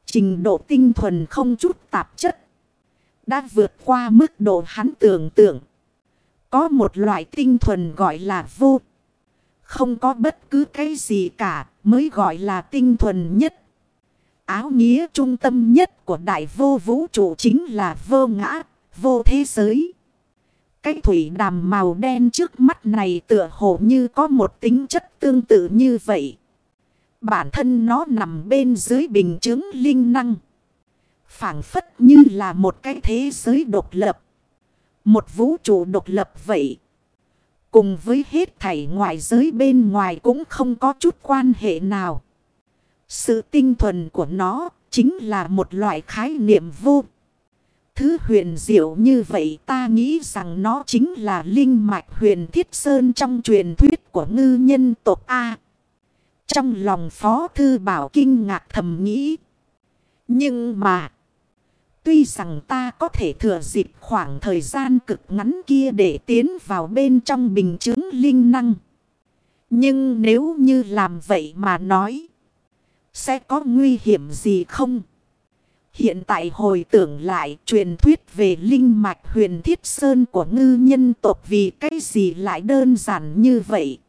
Trình độ tinh thuần không chút tạp chất. Đã vượt qua mức độ hắn tưởng tượng. Có một loại tinh thuần gọi là vô. Không có bất cứ cái gì cả mới gọi là tinh thuần nhất. Áo nghĩa trung tâm nhất của đại vô vũ trụ chính là vô ngã, vô thế giới. Cái thủy đàm màu đen trước mắt này tựa hồ như có một tính chất tương tự như vậy. Bản thân nó nằm bên dưới bình chứng linh năng phảng phất như là một cái thế giới độc lập. Một vũ trụ độc lập vậy. Cùng với hết thảy ngoại giới bên ngoài cũng không có chút quan hệ nào. Sự tinh thuần của nó chính là một loại khái niệm vô. Thứ huyền diệu như vậy ta nghĩ rằng nó chính là linh mạch huyền thiết sơn trong truyền thuyết của ngư nhân tộc A. Trong lòng phó thư bảo kinh ngạc thầm nghĩ. Nhưng mà... Tuy rằng ta có thể thừa dịp khoảng thời gian cực ngắn kia để tiến vào bên trong bình chứng linh năng. Nhưng nếu như làm vậy mà nói. Sẽ có nguy hiểm gì không? Hiện tại hồi tưởng lại truyền thuyết về linh mạch huyền thiết sơn của ngư nhân tộc vì cái gì lại đơn giản như vậy.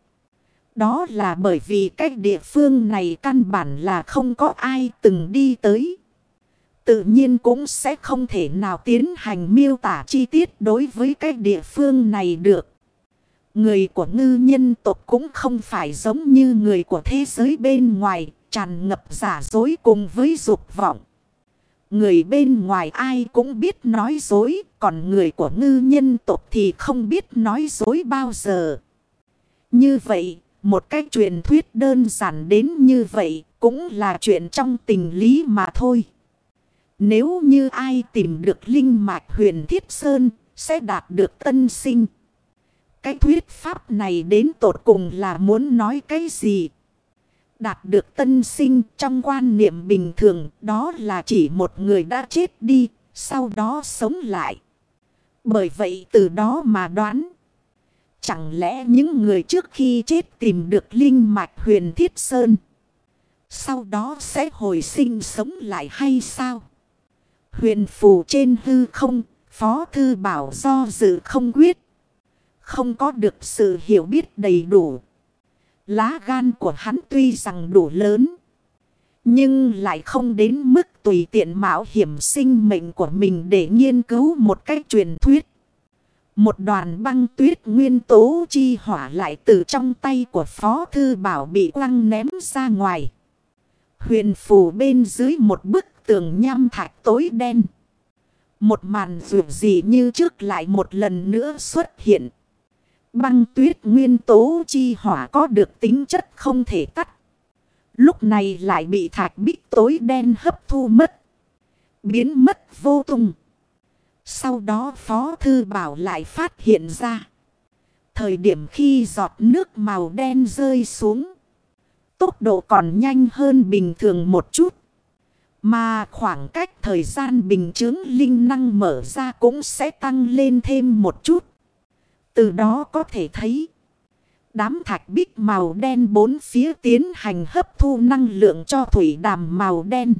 Đó là bởi vì cái địa phương này căn bản là không có ai từng đi tới. Tự nhiên cũng sẽ không thể nào tiến hành miêu tả chi tiết đối với cái địa phương này được. Người của ngư nhân tộc cũng không phải giống như người của thế giới bên ngoài, tràn ngập giả dối cùng với dục vọng. Người bên ngoài ai cũng biết nói dối, còn người của ngư nhân tộc thì không biết nói dối bao giờ. Như vậy, một cái truyền thuyết đơn giản đến như vậy cũng là chuyện trong tình lý mà thôi. Nếu như ai tìm được linh mạch huyền thiết sơn, sẽ đạt được tân sinh. Cái thuyết pháp này đến tột cùng là muốn nói cái gì? Đạt được tân sinh trong quan niệm bình thường đó là chỉ một người đã chết đi, sau đó sống lại. Bởi vậy từ đó mà đoán. Chẳng lẽ những người trước khi chết tìm được linh mạch huyền thiết sơn. Sau đó sẽ hồi sinh sống lại hay sao? Huyền phù trên hư không, Phó Thư Bảo do dự không quyết. không có được sự hiểu biết đầy đủ. Lá gan của hắn tuy rằng đủ lớn. Nhưng lại không đến mức tùy tiện mạo hiểm sinh mệnh của mình để nghiên cứu một cách truyền thuyết. Một đoàn băng tuyết nguyên tố chi hỏa lại từ trong tay của Phó Thư Bảo bị quăng ném ra ngoài. Huyền phù bên dưới một bức tường nham thạch tối đen. Một màn dù gì như trước lại một lần nữa xuất hiện. Băng tuyết nguyên tố chi hỏa có được tính chất không thể tắt. Lúc này lại bị thạch bích tối đen hấp thu mất. Biến mất vô tung. Sau đó Phó Thư Bảo lại phát hiện ra. Thời điểm khi giọt nước màu đen rơi xuống. Tốc độ còn nhanh hơn bình thường một chút. Mà khoảng cách thời gian bình chứng linh năng mở ra cũng sẽ tăng lên thêm một chút. Từ đó có thể thấy. Đám thạch bích màu đen bốn phía tiến hành hấp thu năng lượng cho thủy đàm màu đen.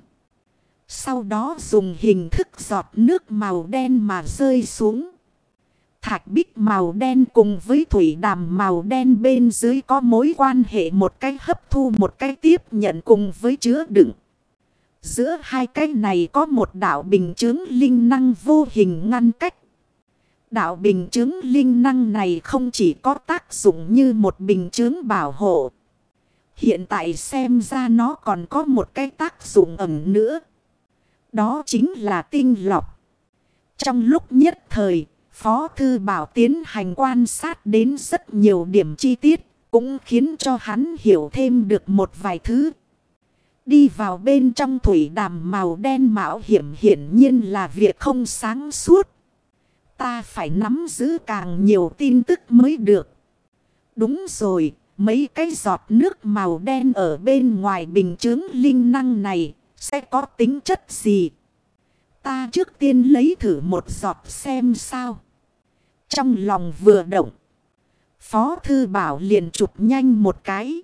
Sau đó dùng hình thức giọt nước màu đen mà rơi xuống. Thạch bích màu đen cùng với thủy đàm màu đen bên dưới có mối quan hệ một cái hấp thu một cái tiếp nhận cùng với chứa đựng. Giữa hai cái này có một đạo bình chứng linh năng vô hình ngăn cách. Đạo bình chứng linh năng này không chỉ có tác dụng như một bình chứng bảo hộ. Hiện tại xem ra nó còn có một cái tác dụng ẩn nữa. Đó chính là tinh lọc. Trong lúc nhất thời, Phó Thư Bảo tiến hành quan sát đến rất nhiều điểm chi tiết, cũng khiến cho hắn hiểu thêm được một vài thứ. Đi vào bên trong thủy đàm màu đen mạo hiểm hiển nhiên là việc không sáng suốt. Ta phải nắm giữ càng nhiều tin tức mới được. Đúng rồi, mấy cái giọt nước màu đen ở bên ngoài bình chướng linh năng này sẽ có tính chất gì? Ta trước tiên lấy thử một giọt xem sao. Trong lòng vừa động. Phó Thư Bảo liền chụp nhanh một cái.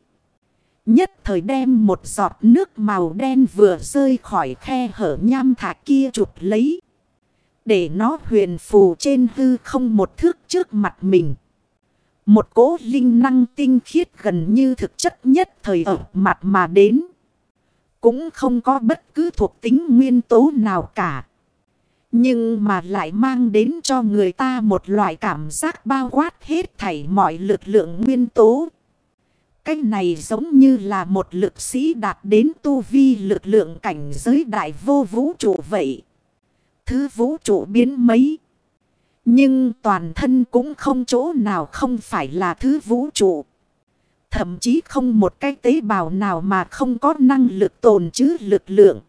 Nhất thời đem một giọt nước màu đen vừa rơi khỏi khe hở nham thạch kia chụp lấy. Để nó huyền phù trên hư không một thước trước mặt mình. Một cỗ linh năng tinh khiết gần như thực chất nhất thời ở mặt mà đến. Cũng không có bất cứ thuộc tính nguyên tố nào cả. Nhưng mà lại mang đến cho người ta một loại cảm giác bao quát hết thảy mọi lực lượng nguyên tố. Cái này giống như là một lực sĩ đạt đến tu vi lực lượng cảnh giới đại vô vũ trụ vậy. Thứ vũ trụ biến mấy. Nhưng toàn thân cũng không chỗ nào không phải là thứ vũ trụ. Thậm chí không một cái tế bào nào mà không có năng lực tồn chứ lực lượng.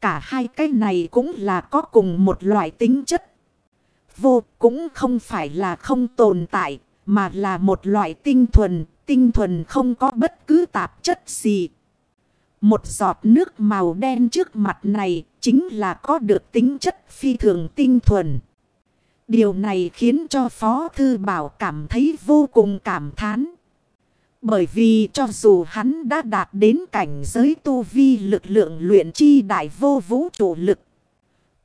Cả hai cái này cũng là có cùng một loại tính chất. Vô cũng không phải là không tồn tại, mà là một loại tinh thuần, tinh thuần không có bất cứ tạp chất gì. Một giọt nước màu đen trước mặt này chính là có được tính chất phi thường tinh thuần. Điều này khiến cho Phó Thư Bảo cảm thấy vô cùng cảm thán. Bởi vì cho dù hắn đã đạt đến cảnh giới tu vi lực lượng luyện chi đại vô vũ trụ lực.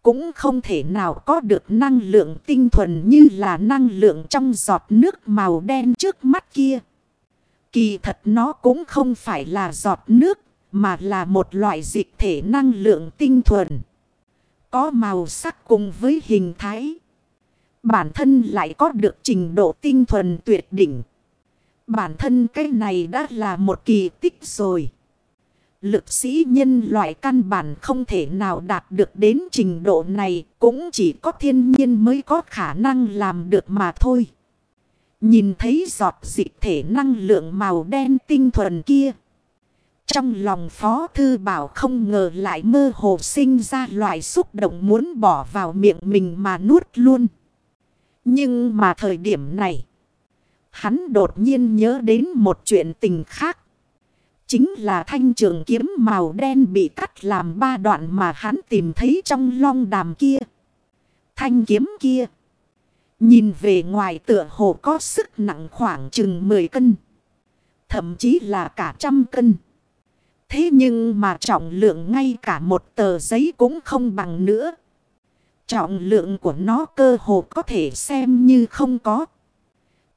Cũng không thể nào có được năng lượng tinh thuần như là năng lượng trong giọt nước màu đen trước mắt kia. Kỳ thật nó cũng không phải là giọt nước, mà là một loại dịch thể năng lượng tinh thuần. Có màu sắc cùng với hình thái. Bản thân lại có được trình độ tinh thuần tuyệt đỉnh. Bản thân cái này đã là một kỳ tích rồi. Lực sĩ nhân loại căn bản không thể nào đạt được đến trình độ này. Cũng chỉ có thiên nhiên mới có khả năng làm được mà thôi. Nhìn thấy giọt dịch thể năng lượng màu đen tinh thuần kia. Trong lòng Phó Thư Bảo không ngờ lại mơ hồ sinh ra loại xúc động muốn bỏ vào miệng mình mà nuốt luôn. Nhưng mà thời điểm này. Hắn đột nhiên nhớ đến một chuyện tình khác. Chính là thanh trường kiếm màu đen bị cắt làm ba đoạn mà hắn tìm thấy trong long đàm kia. Thanh kiếm kia. Nhìn về ngoài tựa hồ có sức nặng khoảng chừng 10 cân. Thậm chí là cả trăm cân. Thế nhưng mà trọng lượng ngay cả một tờ giấy cũng không bằng nữa. Trọng lượng của nó cơ hồ có thể xem như không có.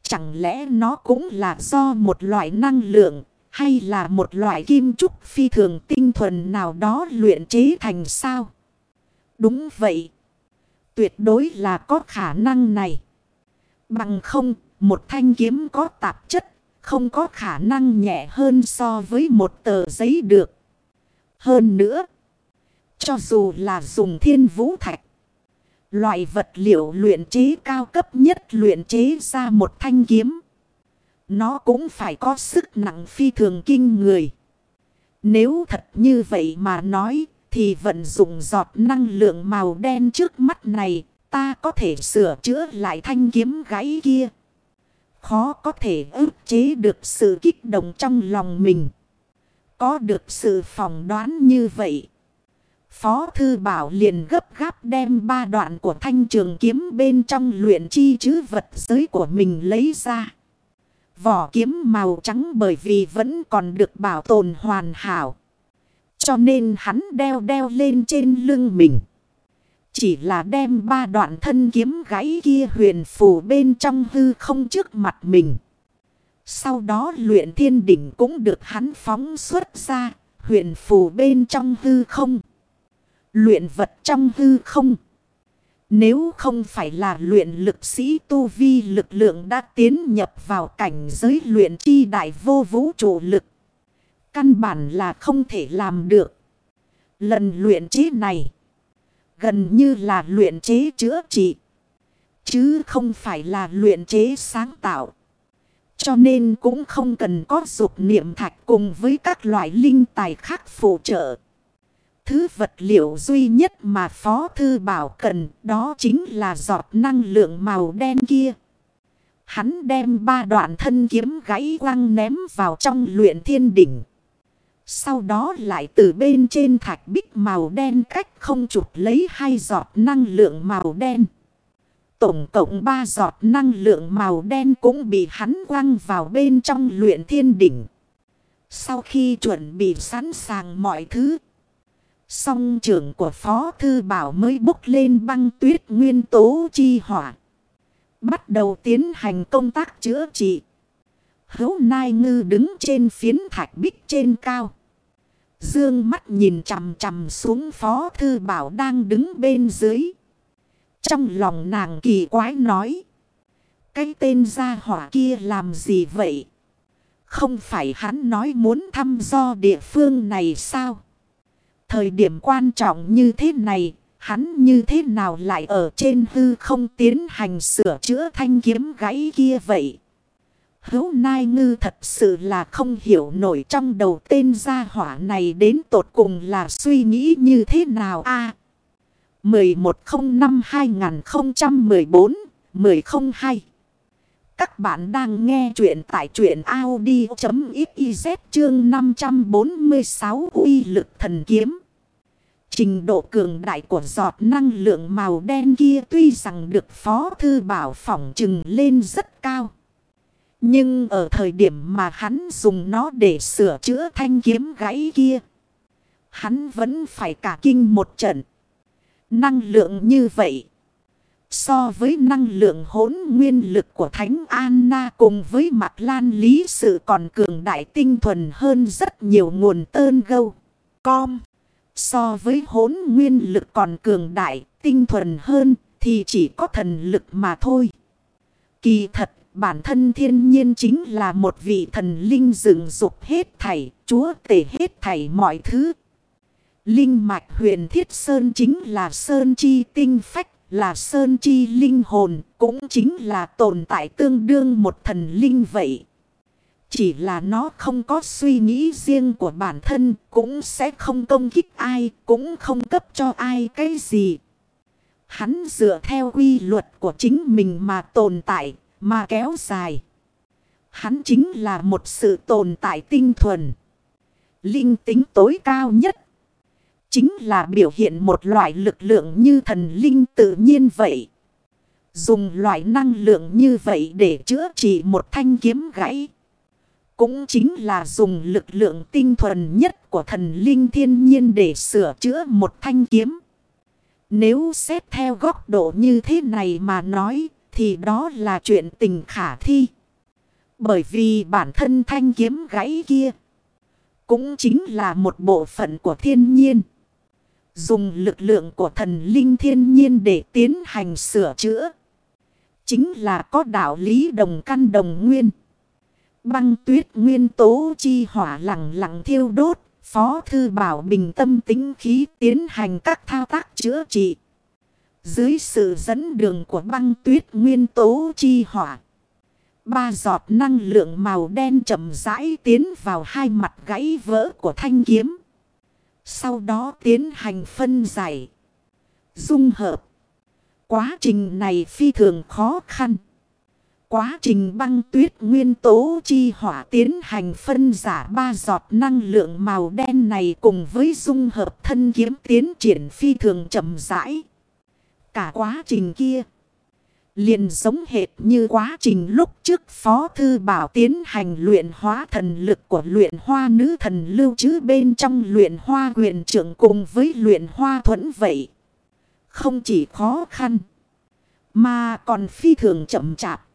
Chẳng lẽ nó cũng là do một loại năng lượng hay là một loại kim trúc phi thường tinh thuần nào đó luyện chế thành sao? Đúng vậy. Tuyệt đối là có khả năng này. Bằng không, một thanh kiếm có tạp chất, không có khả năng nhẹ hơn so với một tờ giấy được. Hơn nữa, cho dù là dùng thiên vũ thạch, loại vật liệu luyện chế cao cấp nhất luyện chế ra một thanh kiếm. Nó cũng phải có sức nặng phi thường kinh người. Nếu thật như vậy mà nói, thì vận dụng giọt năng lượng màu đen trước mắt này, ta có thể sửa chữa lại thanh kiếm gãy kia. Khó có thể ức chế được sự kích động trong lòng mình. Có được sự phỏng đoán như vậy. Phó Thư Bảo liền gấp gáp đem ba đoạn của thanh trường kiếm bên trong luyện chi chứ vật giới của mình lấy ra. Vỏ kiếm màu trắng bởi vì vẫn còn được bảo tồn hoàn hảo. Cho nên hắn đeo đeo lên trên lưng mình. Chỉ là đem ba đoạn thân kiếm gãy kia huyền phù bên trong hư không trước mặt mình. Sau đó luyện thiên đỉnh cũng được hắn phóng xuất ra, huyền phù bên trong hư không. Luyện vật trong hư không. Nếu không phải là luyện lực sĩ tu vi lực lượng đã tiến nhập vào cảnh giới luyện chi đại vô vũ trụ lực. Căn bản là không thể làm được. Lần luyện chế này, gần như là luyện chế chữa trị. Chứ không phải là luyện chế sáng tạo. Cho nên cũng không cần có dục niệm thạch cùng với các loại linh tài khác phụ trợ. Thứ vật liệu duy nhất mà Phó Thư Bảo cần đó chính là giọt năng lượng màu đen kia. Hắn đem ba đoạn thân kiếm gãy quăng ném vào trong luyện thiên đỉnh. Sau đó lại từ bên trên thạch bích màu đen cách không chụp lấy hai giọt năng lượng màu đen. Tổng cộng ba giọt năng lượng màu đen cũng bị hắn quăng vào bên trong luyện thiên đỉnh. Sau khi chuẩn bị sẵn sàng mọi thứ. Song trưởng của Phó Thư Bảo mới bốc lên băng tuyết nguyên tố chi hỏa. Bắt đầu tiến hành công tác chữa trị. Hấu Nai Ngư đứng trên phiến thạch bích trên cao. Dương mắt nhìn chằm chằm xuống Phó Thư Bảo đang đứng bên dưới. Trong lòng nàng kỳ quái nói. Cái tên gia hỏa kia làm gì vậy? Không phải hắn nói muốn thăm do địa phương này sao? Thời điểm quan trọng như thế này, hắn như thế nào lại ở trên hư không tiến hành sửa chữa thanh kiếm gãy kia vậy? Hữu Nai Ngư thật sự là không hiểu nổi trong đầu tên gia hỏa này đến tột cùng là suy nghĩ như thế nào a à, 1105-2014-1002 Các bạn đang nghe chuyện tại chuyện Audi.xyz chương 546 uy lực thần kiếm. Trình độ cường đại của giọt năng lượng màu đen kia tuy rằng được Phó Thư Bảo phỏng trừng lên rất cao. Nhưng ở thời điểm mà hắn dùng nó để sửa chữa thanh kiếm gãy kia. Hắn vẫn phải cả kinh một trận. Năng lượng như vậy. So với năng lượng hỗn nguyên lực của Thánh Anna cùng với mặt lan lý sự còn cường đại tinh thuần hơn rất nhiều nguồn tơn gâu. Com. So với hỗn nguyên lực còn cường đại, tinh thuần hơn thì chỉ có thần lực mà thôi. Kỳ thật bản thân thiên nhiên chính là một vị thần linh dựng dục hết thảy, chúa tể hết thảy mọi thứ. Linh mạch huyền thiết sơn chính là sơn chi tinh phách, là sơn chi linh hồn, cũng chính là tồn tại tương đương một thần linh vậy. Chỉ là nó không có suy nghĩ riêng của bản thân, cũng sẽ không công kích ai, cũng không cấp cho ai cái gì. Hắn dựa theo quy luật của chính mình mà tồn tại, mà kéo dài. Hắn chính là một sự tồn tại tinh thuần. Linh tính tối cao nhất. Chính là biểu hiện một loại lực lượng như thần linh tự nhiên vậy. Dùng loại năng lượng như vậy để chữa trị một thanh kiếm gãy. Cũng chính là dùng lực lượng tinh thuần nhất của thần linh thiên nhiên để sửa chữa một thanh kiếm. Nếu xét theo góc độ như thế này mà nói, thì đó là chuyện tình khả thi. Bởi vì bản thân thanh kiếm gãy kia cũng chính là một bộ phận của thiên nhiên. Dùng lực lượng của thần linh thiên nhiên để tiến hành sửa chữa. Chính là có đạo lý đồng căn đồng nguyên. Băng tuyết nguyên tố chi hỏa lặng lặng thiêu đốt. Phó thư bảo bình tâm tính khí tiến hành các thao tác chữa trị. Dưới sự dẫn đường của băng tuyết nguyên tố chi hỏa. Ba giọt năng lượng màu đen chậm rãi tiến vào hai mặt gãy vỡ của thanh kiếm. Sau đó tiến hành phân giải. Dung hợp. Quá trình này phi thường khó khăn. Quá trình băng tuyết nguyên tố chi hỏa tiến hành phân giả ba giọt năng lượng màu đen này cùng với dung hợp thân kiếm tiến triển phi thường chậm rãi. Cả quá trình kia liền giống hệt như quá trình lúc trước Phó Thư Bảo tiến hành luyện hóa thần lực của luyện hoa nữ thần lưu trữ bên trong luyện hoa quyền trưởng cùng với luyện hoa thuẫn vậy. Không chỉ khó khăn, mà còn phi thường chậm chạp.